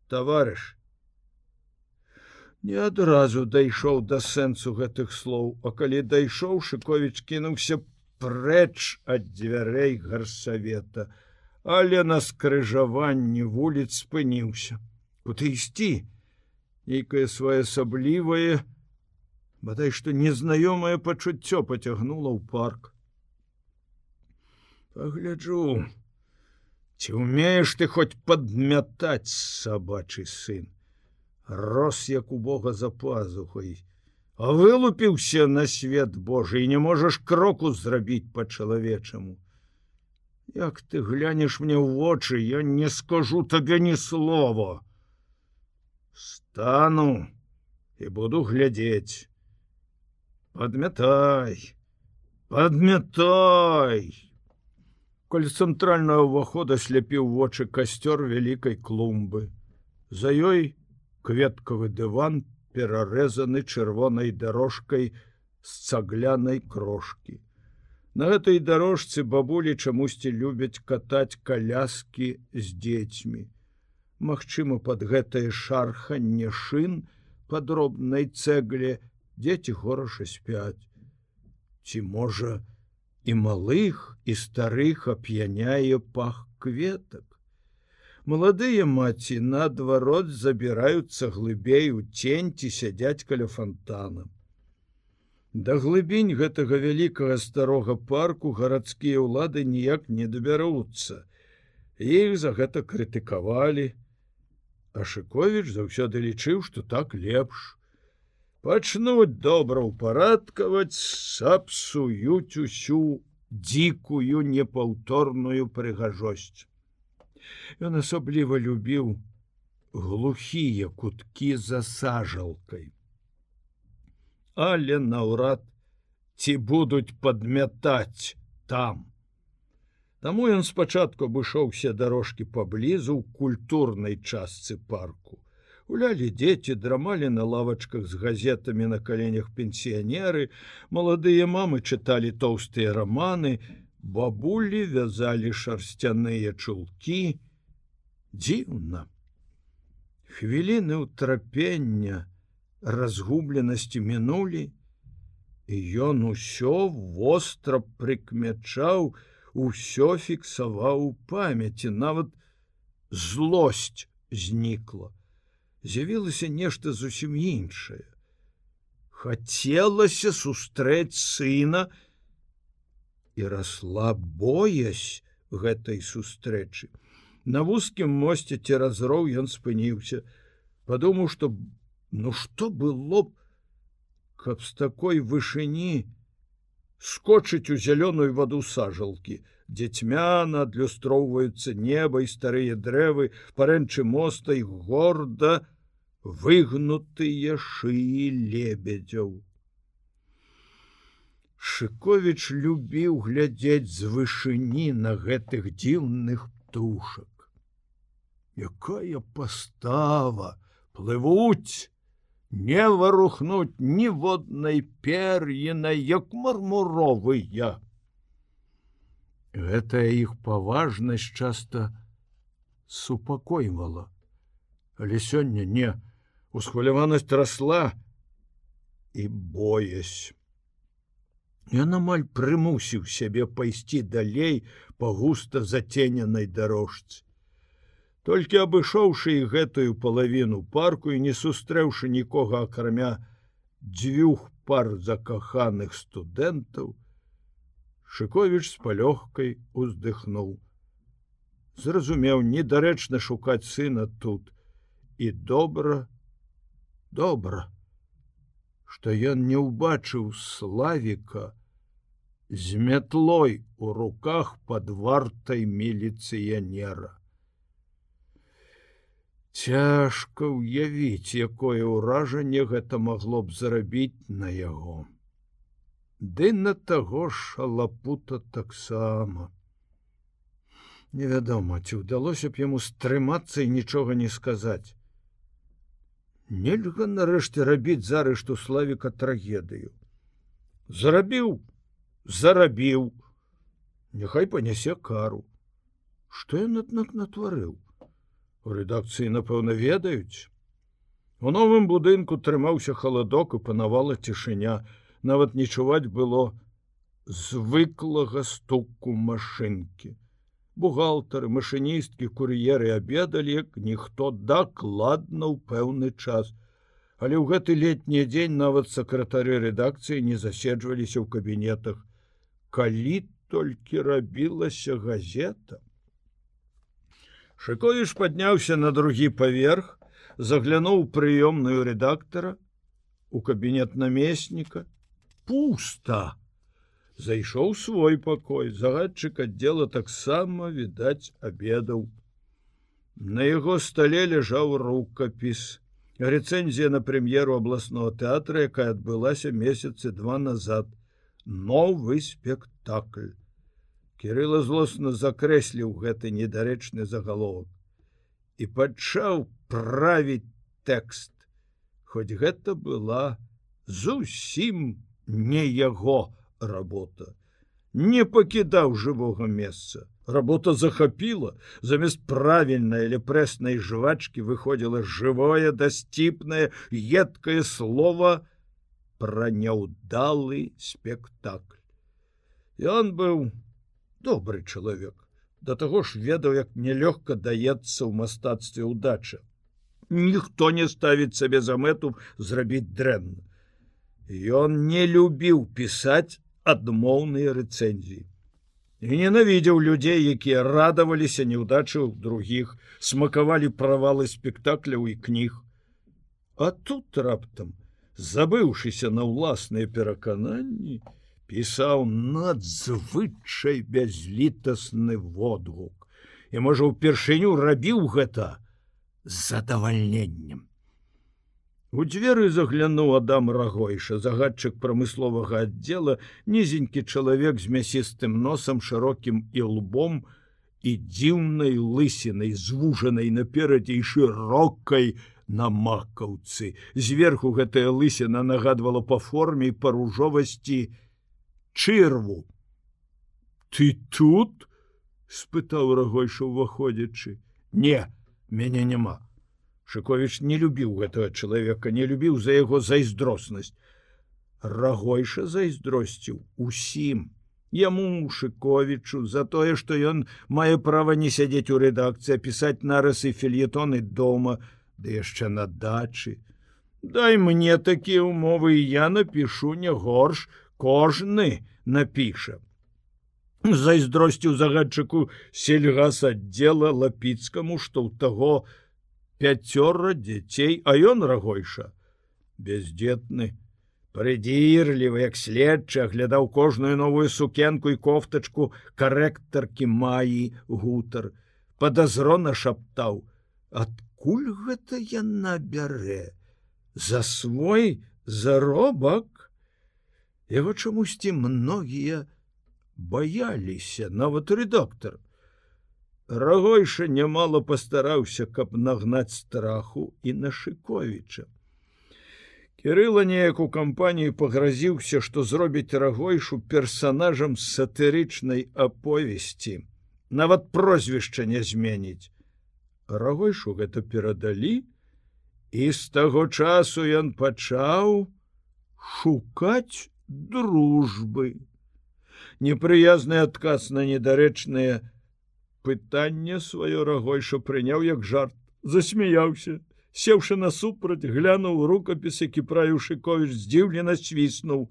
таварыш, не адразу дайшоў да сэнсу гэтых слоў, а калі дайшоў шыковіч кінуўся прэч ад дзвярэй гарсавета, але на скрыжаванні вуліц спыніўся. Куды ісці? Нейкае своеасаблівае, бадай што незнаёмае пачуццё пацягнула ў парк. Пагляджу, ці ўмееш ты хоць падмятаць сабачы сын? Рос як у бога за пазухай. А вылупіўся на свет Божий не можаш кроку зрабіць по-чалавечаму як ты глянеш мне ў вочы я не скажу табе ні слова. Стану і буду глядзець. Подмятай подмятай коль цэнтрального ўвахода сляпіў вочы касцёр вялікай клумбы за ёй кветкавы дыван перарэзаны чырвонай дорожкой з цаглянай крошки. На гэтай дарожцы бабулі чамусьці любяць катаць каляскі з дзецьмі. Магчыма, под гэтае шарханне шын падробнай цэгле дзеці гораша спяць. Ці можа, і малых і старых ап'яняе пах кветак маладыя маці наадварот забіраюцца глыбей у ценьці сядзяць каля фонтана. Да глыбінь гэтага вялікага старога парку гарадскія ўлады ніяк не дабяруцца. Іх за гэта крытыкавалі. А Шковіч заўсёды лічыў, што так лепш. Пачнуць добра ўпарадкаваць, сапсуюць усю дзікую непаўторную прыгажосць. Ён асабліва любіў глухія куткі за сажалкай. Але наўрад ці будуць падмятаць там. Таму ён спачатку абышоўся дарожкі паблізу ў культурнай частцы парку. Гулялі дзеці, драмалі на лавачках з газетамі на каленях пенсіянеры, маладыя мамы чыталі тоўстыя раманы, бабулі вязалі шарсцяныя чулкі. Дзіўна. Хвіліны ўтрапення разгубленасці мінулі і ён усё востра прыкмячаў усё фіксаваў у памяці. Нават злосць знікла з'явілася нешта зусім іншае. Хацелася сустрэць сына. І расла боязь гэтай сустрэчы. На вузкім мосце цераз роў ён спыніўся, падумаў, што ну што было б, каб з такой вышыні скочыць у зялёную ваду сажалкі, дзецьмяна адлюстроўваюцца неба і старыя дрэвы, парэнчы моста і горда выгнутыя шыі лебедзяў. Шковіч любіў глядзець з вышыні на гэтых дзіўных птушак. Якая пастава плывуць, не варухнуць ніводнай пер'інай, як мармуровыя. Гэтая іх паважнасць часта супакойвала. Але сёння не усхваляванасць расла і боясь. Ён амаль прымусіў сябе пайсці далей па густа зацененай дарожцы. Толькі абышоўшы і гэтую палавіну парку і не сустрэўшы нікога акрамя дзвюх пар закаханых студэнтаў, Шковіч з палёгкай уздыхнуў. Зразумеў недарэчна шукаць сына тут і добра, добра, што ён не ўбачыў славіка з мятлой у руках пад вартай міліцыянера. Цяжка ўявіць, якое ўражанне гэта магло б зарабіць на яго. Ды на таго ж шалапута таксама. Невядома, ці ўдалося б яму стрымацца і нічога не сказаць. Нельга нарэшце рабіць зарышту славіка трагедыю. Зарабіў, зарабіў, Няхай панясе кару. Што ён аднак натварыў? У рэдакцыі, напэўна, ведаюць. У новым будынку трымаўся халадок і панавала цішыня, нават не чуваць было звыклага стуку машынкі. Бухгалтары, машыністкі, кур'еры абедалі, як ніхто дакладна ў пэўны час. Але ў гэты летні дзень нават сакратары рэдакцыі не заседжваліся ў кабінетах. Калі толькі рабілася газета. Шыковіш падняўся на другі паверх, заглянуў прыёмную рэдактара у кабінет намесніка, пуста зайшоў свой пакой загадчык аддзела таксама відаць обедаў на яго стале ляжаў рукапіс. Рэцэнзія на прэм'еру абласного тэатра якая адбылася месяцы два назад. Новы спектакль. Кирилла злосна закрэсліў гэты недарэчны загаловак. І пачаў правіць тэкст. Хоць гэта была зусім не яго работа. Не пакідаў жывога месца. Работа захапіла замест правільнай или прэснай жвачки выходзіла жывое дасціпнае едкае слово пра няўдалы спектакль. Ён быў добры чалавек да таго ж ведаў як нелёгка даецца ў мастацтве удача. Ніхто не ставіць сабе за мэту зрабіць дрэнна Ён не любіў пісаць адмоўныя рэцэнзіі. І ненавідзеў людзей, якія радаваліся неўдачы ў другіх, смакавалі правалы спектакляў і кніг. А тут раптам, забыўшыся на ўласныя перакананні, пісаў надзвычай бязлітасны водгук. І можа, упершыню рабіў гэта з задавальненнем. У дзверы заглянуў Адам рагойша загадчык прамысловага аддзела нізенькі чалавек з мясістым носам шырокім і лбом і дзіўнай лысінай звужанай наперадзе і шырокай на макаўцы. Зверху гэтая лысіна нагадвала па форме і па ружовасці чырву ты тут спытаў рагойша уваходзячы не мяне няма Шковіч не любіў гэтага чалавека, не любіў за яго зайздроснасць. Рагойша зайздросціў усім. Яму Шковічу за тое, што ён мае права не сядзець у рэдакцыі, пісаць нарысы фельетоны дома, ды яшчэ на дачы. Дай мне такія умовы і я напішу не горш, кожны напіша. Зайздросціў загадчыку сельгас аддзела лапіцкаму, што ў таго, пяцёра дзяцей, а ён рагойша. Бездетны прыдзірлівы як следча глядаў кожную новую сукенку і кофтачку карэктаркі маі гутар. Подазрона шаптаў адкуль гэта яна бярэ? За свой заробак? Яго чамусьці многія баяліся нават рэдактор Рагойша нямало пастараўся, каб нагнаць страху і на Шковіча. Кірыла неяк у кампаніі пагразіўся, што зробіць рагойшу персанажам сатырычнай аповесці. Нават прозвішча не зменіць. Рагойшу гэта перадалі, і з таго часу ён пачаў шукаць дружбы. Непрыязны адказ на недарэчныя пытанне сваё рагойша прыняў як жарт, засмяяўся сеўшы насупраць глянуў рукапісы кіпраюшыкович здзіўлена свіснуў.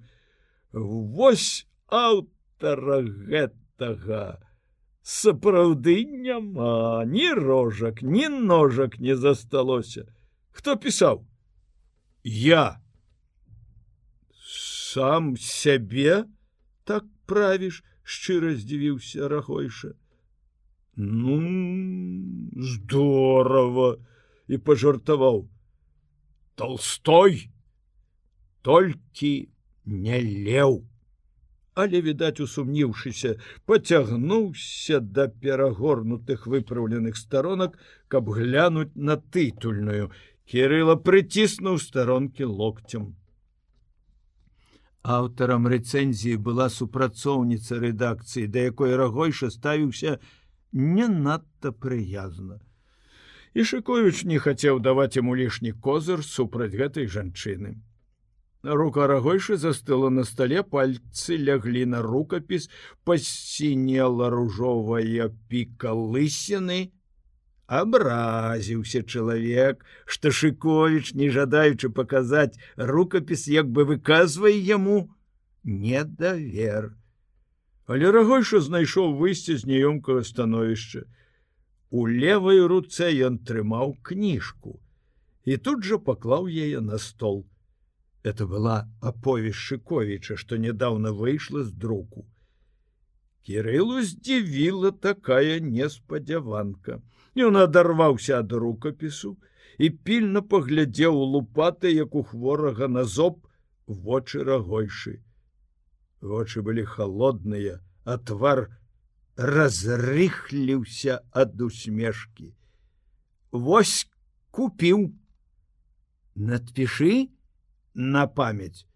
Вось аўтара гэтага! Сапраўды няма ні рожак ні ножак не засталося. Хто пісаў? Я сам сябе так правіш шчыра здзівіўся рагойша ну здорово! І пажартаваў толстой толькі не леў але відаць усумніўшыся поцягнуўся да перагорнутых выпраўленых сторонак каб глянуць на тытульную. Кирыла прыціснуў старонкі локцем аўтарам рэцэнзіі была супрацоўніца рэдакцыі да якой рагойша ставіўся не надта прыязна. І шыкович не хацеў даваць ему лішні козыр супраць гэтай жанчыны. Рука рагойшы застыла на стале пальцы ляглі на рукапіс пасінела ружовая піка лысіны. Абразіўся чалавек што шыкович не жадаючы паказаць рукапіс як бы выказвае яму недавер але рагойша знайшоў выйсце з няёмкага становішча У левой руцэ ён трымаў кніжку і тут жа паклаў яе на стол. Это была аповесць шыковіча, што нядаўна выйшла з друку. Кірылу здзівіла такая неспадзяванка. Ён адарваўся ад рукапісу і пільна паглядзеў лупаты, як у хворага на зоб вочы рагойшы. Вочы былі холодныя, а твар разрыхліўся ад усмешкі. Вось купіў. Надпішы на памяць.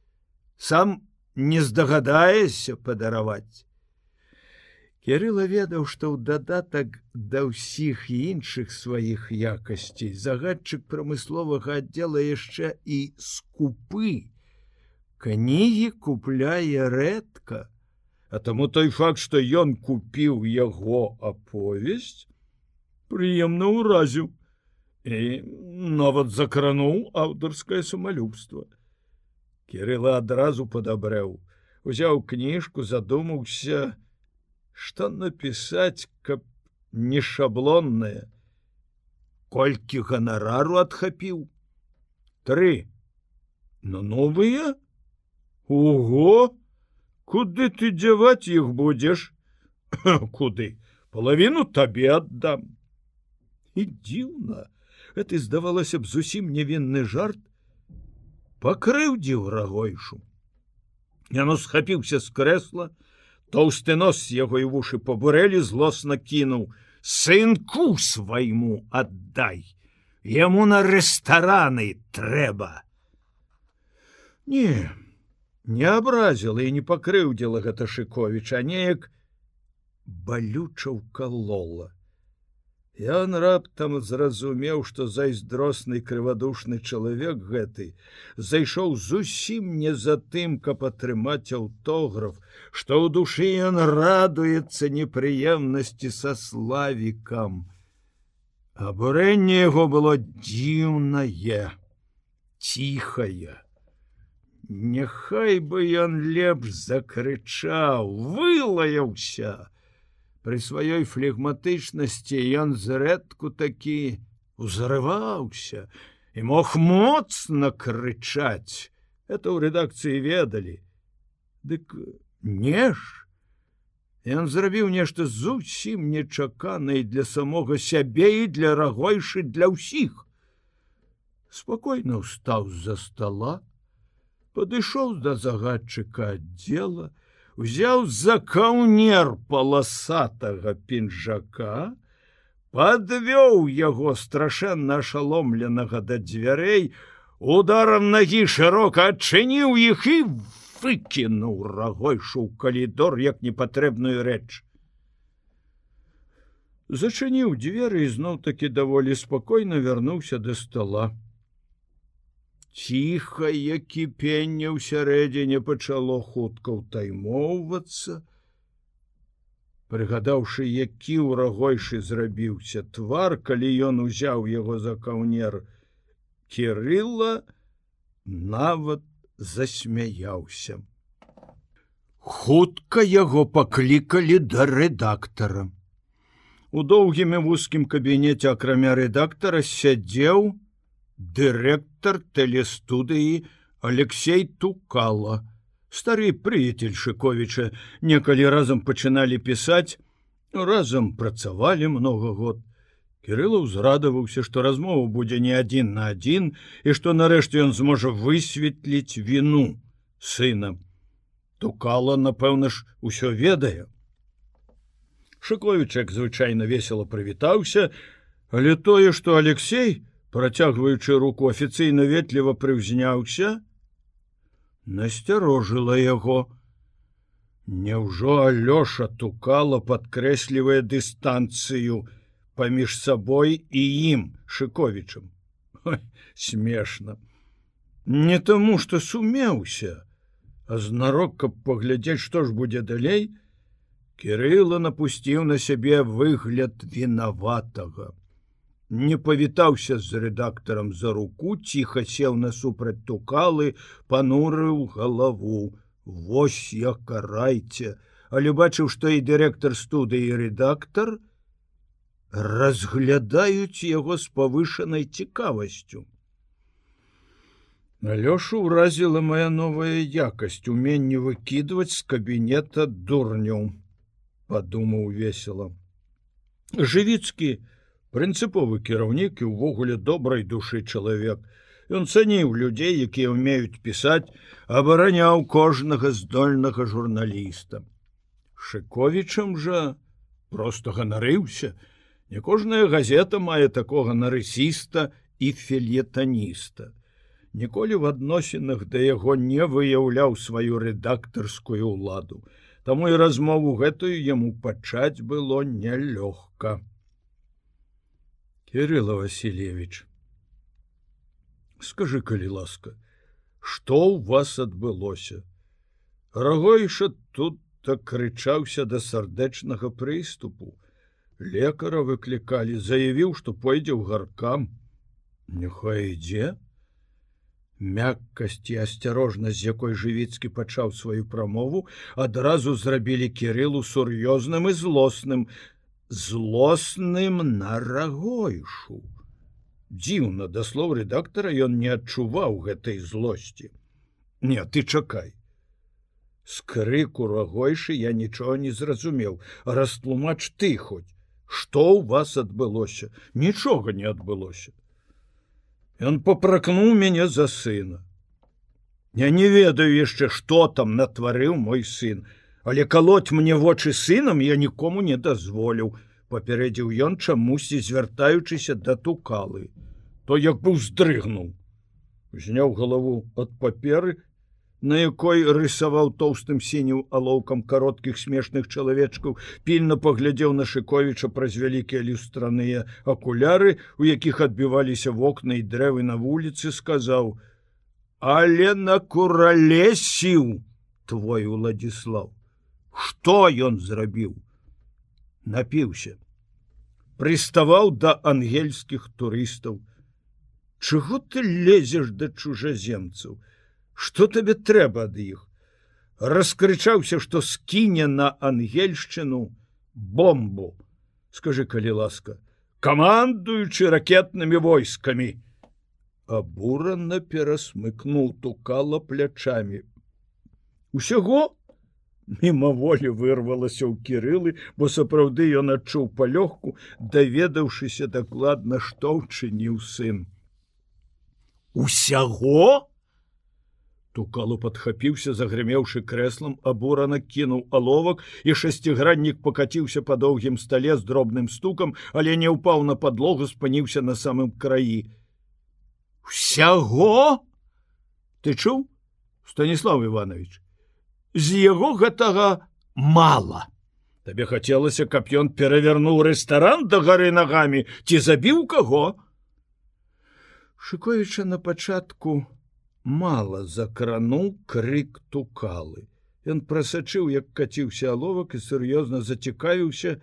Сам не здагадаешся падараваць. Кірыла ведаў, што ў дадатак да ўсіх іншых сваіх якасцей загадчык прамысловага аддзела яшчэ і скупы. Кнігі купляе рэдка, А таму той факт, што ён купіў яго аповесць, прыемна ўразіў і нават закрануў аўтарскае самалюбства. Кірыла адразу падабрэў, узяў кніжку, задумаўся, што напісаць, каб не шаблоннае. Колькі ганарару адхапіў? Тры. На новыя? Ого! куды ты дзяваць іх будзеш куды? Половину табе аддам і дзіўна это здавалася б зусім невінны жарт. Пакрыўдзіў рагойшу яно схапіўся з крэсла тоўсты нос яго і вушы пабурэлі злосна кінуў сынку свайму аддай яму на рэстараны трэба не не абразіла і не пакрыўдзіла гэта шыковіча неяк балюча укалола. Ён раптам зразумеў, што зайздросны крывадушны чалавек гэты зайшоў зусім не за тым, каб атрымаць аўтограф, што ў душы ён радуецца непрыемнасці са славікам. Абурэнне яго было дзіўнае, ціхае. Няхай бы ён лепш закрычаў, вылаяўся. Пры сваёй флегматычнасці ён зрэдку такі узрываўся і мог моцна крычаць. Это ў рэдакцыі ведалі. Дык не ж. Ён зрабіў нешта зусім нечаканай для самога сябе і для рагойшы для ўсіх. Спакойна ўстаў з-за стола, падышоў да загадчыка аддзела, узяў за каўнер паласатага пінжака, подвёў яго страшэнна ашаломленага да дзвярэй, ударом ногі шырока адчыніў іх і выкінуў рагойшу ў калідор як непатрэбную рэч. Зачыніў дзверы і зноў такі даволі спакойна вярнуўся да стола ціхае кіпенне ўсярэдзіне пачало хутка ўтаймоўвацца. Прыгадаўшы які ўрагойшы зрабіўся твар калі ён узяў яго за каўнер кирилла нават засмяяўся. Хутка яго паклікалі да рэдактара. У доўгім і вузкім кабінеце акрамя рэдактара сядзеў дырэктар тэлестудыі Алексей тукала стары прыяцель шыковіча некалі разам пачыналі пісаць разам працавалі много год. Кирилла ўзрадаваўся што размова будзе не адзін на адзін і што нарэшце ён зможа высветліць віну сына. Тукала напэўна ж усё ведае. Шыковічак звычайна весело прывітаўся але тое што алексей працягваючы руку афіцыйна ветліва прыўзняўся насцярожыла яго Няўжо алёша тукала падкрэслівае дыстанцыю паміж сабой і ім шыковічам смешна не таму што сумеўся а знарок каб паглядзець што ж будзе далей. Кирилла напусціў на сябе выгляд вінаватага не павітаўся з рэдактарам за руку ціха сеў насупраць тукалы панурыў галаву. Вось я карайце! Але бачыў што і дырэктар студыі рэдактар разглядаюць яго з павышанай цікавасцю. Алёшу ўразіла моя новая якасць уменне выкідваць з кабінета дурню падумаў весело жывіцкі прынцыповы кіраўнік і ўвогуле добрай душы чалавек. Ён цаніў людзей, якія ўмеюць пісаць, абараняў кожнага здольнага журналіста. Шковічам жа просто ганарыўся. Не кожная газета мае такога нарысіста і фельетаніста. Ніколі в адносінах да яго не выяўляў сваю рэдактарскую ўладу. Таму і размову гэтую яму пачаць было нялёгка. Кирилла Васильевич скажи калі ласка что у вас адбылося рагойша тут так крычаўся да сардэчнага прыступу лекара выклікалі заявіў что пойдзе ў гаркам няхай ідзе мяккасці асцярожна з якой жывіцкі пачаў сваю прамову адразу зрабілі кириллу сур'ёзным і злосным злосным на рагойшу. Дзіўна да слоў рэдактара ён не адчуваў гэтай злосці. Не, ты чакай. З крыку рагойшы я нічога не зразумеў, растлумач ты хоць, што ў вас адбылося, нічога не адбылося. Ён попракнуў мяне за сына. Я не ведаю яшчэ, што там натварыў мой сын, але калоць мне вочы сынам я нікому не дазволіў папярэдзіў ён чамусьці звяртаючыся да тукалы. То як быў здрыгнуў. Зняў галаву ад паперы на якой рысаваў тоўстым сінім алоўкам кароткіх смешных чалавечкаў пільна паглядзеў на шыковіча праз вялікія люстраныя акуляры у якіх адбіваліся вокны і дрэвы на вуліцы сказаў але на куралесіў твой уладзіслав что ён зрабіў? Напіўся. Прыставаў да ангельскіх турыстаў. Чого ты лезеш да чужаземцаў? Что табе трэба ад іх? Раскрычаўся что скіне на ангельшчыну бомбу. Скажи калі ласка камандуючы ракетнымі войскамі. Абурана перасмыкнул тукала плячами усяго мімаволі вырвалася ў кірылы, бо сапраўды ён адчуў палёгку, даведаўшыся дакладна, што ўчыніў сын. Усяго! Тукалу падхапіўся, загрымеўшы крэслам, абурана кінуў аловак і шасціграннік пакаціўся па доўгім стале з дробным стукам, але не ўпаў на падлогу, спыніўся на самым краі. усяго ты чуў станіслав иванович з яго гэтага мала. Табе хацелася каб ён перавярнуў рэстаран да гары нагамі ці забіў каго? Шыковіча на пачатку мала закрануў крык тукалы. Ён прасачыў як каціўся аловак і сур'ёзна зацікавіўся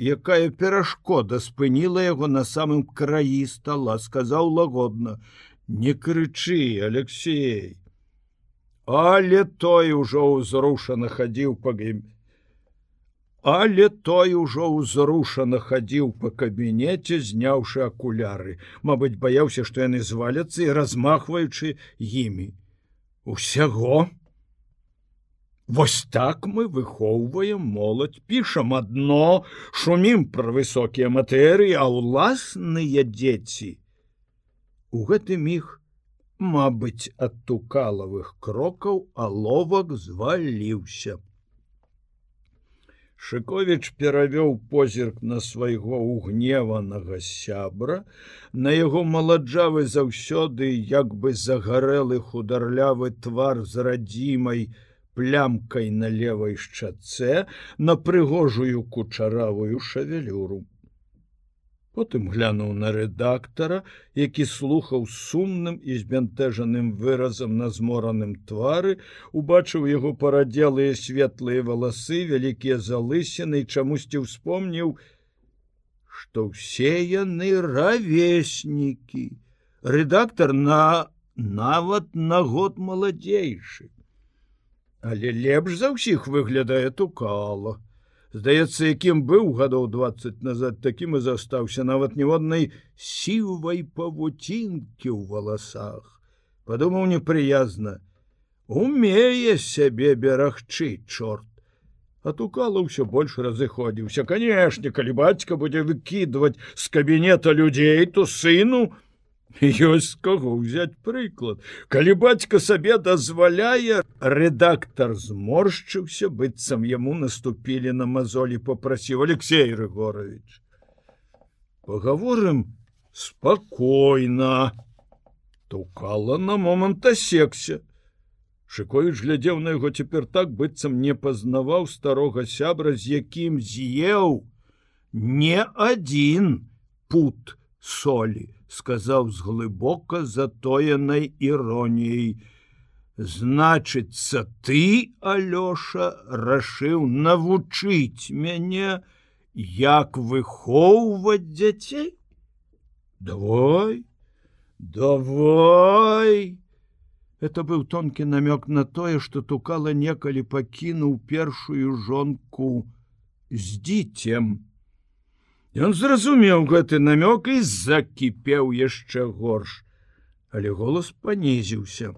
якая перашкода спыніла яго на самым краі стала сказаў лагодна. Не крычы алексей але той ужо ўзрушана хадзіў па але той ужо ўзрушана хадзіў па кабінеце зняўшы акуляры Мабыць баяўся што яны зваляцца і размахваючы імі усяго Вось так мы выхоўваем моладзь, пішам адно, шумім пра высокія матэрыі, а ўласныя дзеці. У гэты міг, мабыць, ад тукалавых крокаў аловак зваліўся. Шыковіч перавёў позірк на свайго угневанага сябра, на яго маладжавы заўсёды як бы загарэлы хударлявы твар з радзімай, плямкай на левой шчаце на прыгожую кучаравую шавелюру. Потым глянуў на рэдактара, які слухаў сумным і збянтэжаным выразам на змораным твары, убачыў яго парадзелыя светлыя валасы, вялікія залысіны і чамусьці ўспомніў, што ўсе яны равеснікі. Рэдактар на нават на год маладзейшы але лепш за ўсіх выглядае тукала здаецца якім быў гадоў 20 назад такім і застаўся нават ніводнай сівай павуцінкі ў валасах. Падумаў непрыязна умее сябе берагчы чорт. Атукала ўсё больш разыходзіўся. Канешне калі бацька будзе выкідваць з кабінета людзей то сыну то ёсць каго ўзяць прыклад калі бацька сабе дазваляе рэдактар зморшчыўся быццам яму наступілі на мазолі попрасіў алексей рыгорович паговорым спакойна тукала на момант асекся. Шыкоіч глядзеў на яго цяпер так быццам не пазнаваў старога сябра з якім з'еў не адзін пут солі сказаў з глыбока затоенай іроніяй. Значыцца ты алёша рашыў навучыць мяне як выхоўваць дзяцей? Давай давай это быў тонкі намёк на тое што тукала некалі пакінуў першую жонку з дзіцем Ён зразумеў гэты намёк і закіпеў яшчэ горш, але голас панізіўся.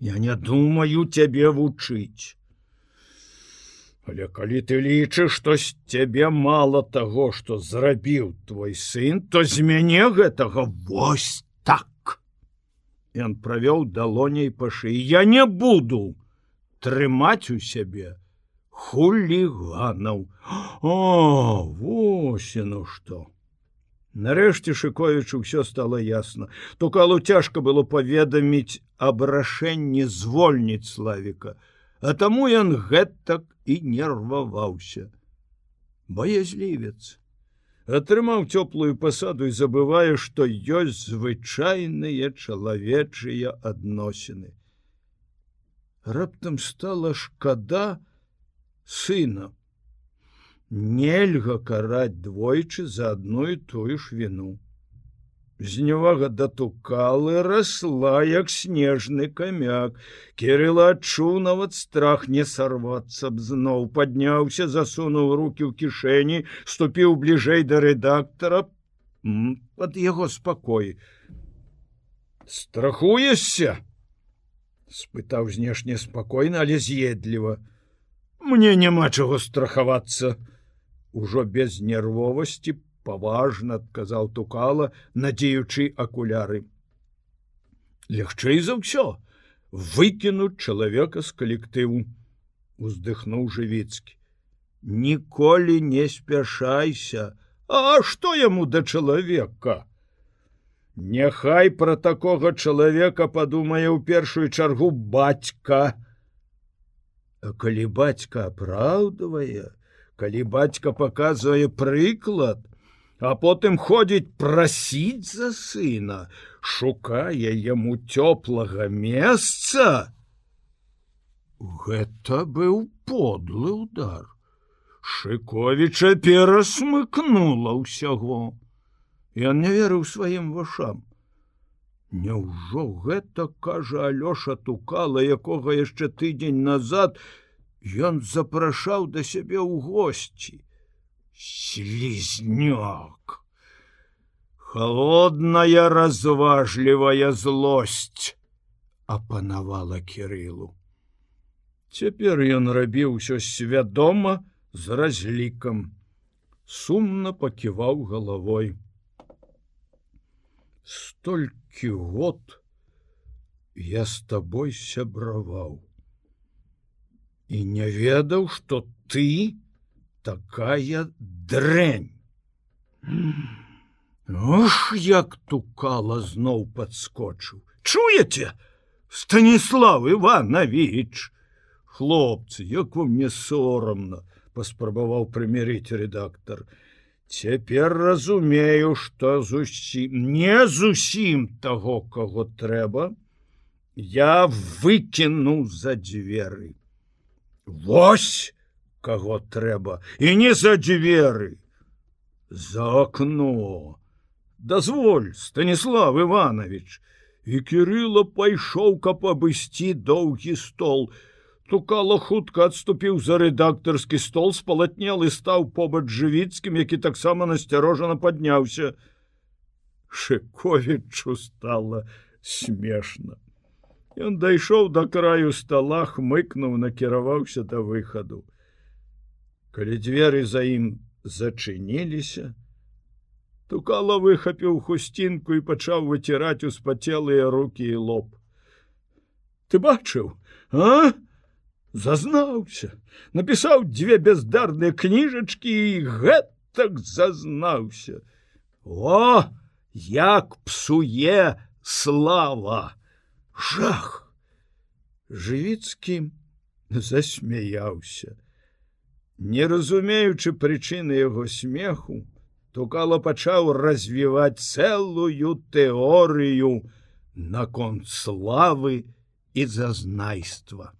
Я не думаю цябе вучыць. Але калі ты лічыш, што з цябе мала таго, што зрабіў твой сын, то з мяне гэтага вось так. Ён правёў далоней па шыі, я не буду трымаць у сябе, хуліганаў. О восьну што. Нарэшце шыкоючы ўсё стало ясно тукалу цяжка было паведаміць аб рашэнні звольніць славіка а таму ён гэтак і нерваваўся. Баязлівец. Атрымаў цёплую пасаду і забывае што ёсць звычайныя чалавечыя адносіны. Раптам стала шкада на сына. Нельга караць двойчы за адну і тую ж віну. Зневага датукалы расла як снежны камяк. Кірыла адчуў нават страх не сарвацца б зноў падняўся, засунуў руки ў кішэні, ступіў бліжэй да рэдактара под яго спакой. Страхуешся? спытаў знешне спакойна, але з'едліва мне няма чаго страхавацца. Ужо без нервовасці паважна адказаў тукала надзеючы акуляры. Лягчэй за ўсё выкінуць чалавека з калектыву уздыхнуў жывіцкі. Ніколі не спяшайся. А што яму да чалавека? Няхай пра такога чалавека падумае ў першую чаргу бацька. А калі бацька апраўдвае, калі бацька паказвае прыклад, а потым ходзіць прасіць за сына, шукае яму цёплага месца. Гэта быў подлы удар. Шыковіча перасмыкнула ўсяго. Ён не верыў сваім вушам. Няўжо гэта кажа Алёша тукала, якога яшчэ тыдзень назад ён запрашаў да сябе ў госці. Слізнёк. Холодная разважлівая злосць апанавала кірылу. Цяпер ён рабіў усё свядома з разлікам, сумна паківаў галавой столькі год я з табой сябраваў. І не ведаў что ты такая дрэнь. Ох як тукала зноў подскочыў чуеце станіслав иванович хлопцы як вам мне сорамна паспрабаваў прымірыць редактор я Цяпер разумею, што зусім не зусім таго, каго трэба, я выкіну за дзверы. Вось каго трэба і не за дзверы. За окно. Дазволь, Станіслав Иванович, і Кірыла пайшоў, каб абысці доўгі стол, Тукала хутка адступіў за рэдактарскі стол спалатнел і стаў побач жывіцкім, які таксама насцярожана падняўся. Шковічу стала смешна. Ён дайшоў да краю стола, хмыкнуў, накіраваўся да выхаду. Калі дзверы за ім зачыніліся, Тукала выхапіў хусцінку і пачаў выціраць успацелыя руки і лоб. Ты бачыў, а? Зазнаўся напісаў дзве бездарныя кніжачкі і гэтак зазнаўся о як псуе слава! Жах! Жывіцкі засмяяўся не разумеючы прычыны яго смеху тукала пачаў развіваць цэлую тэорыю наконт славы і зазнайства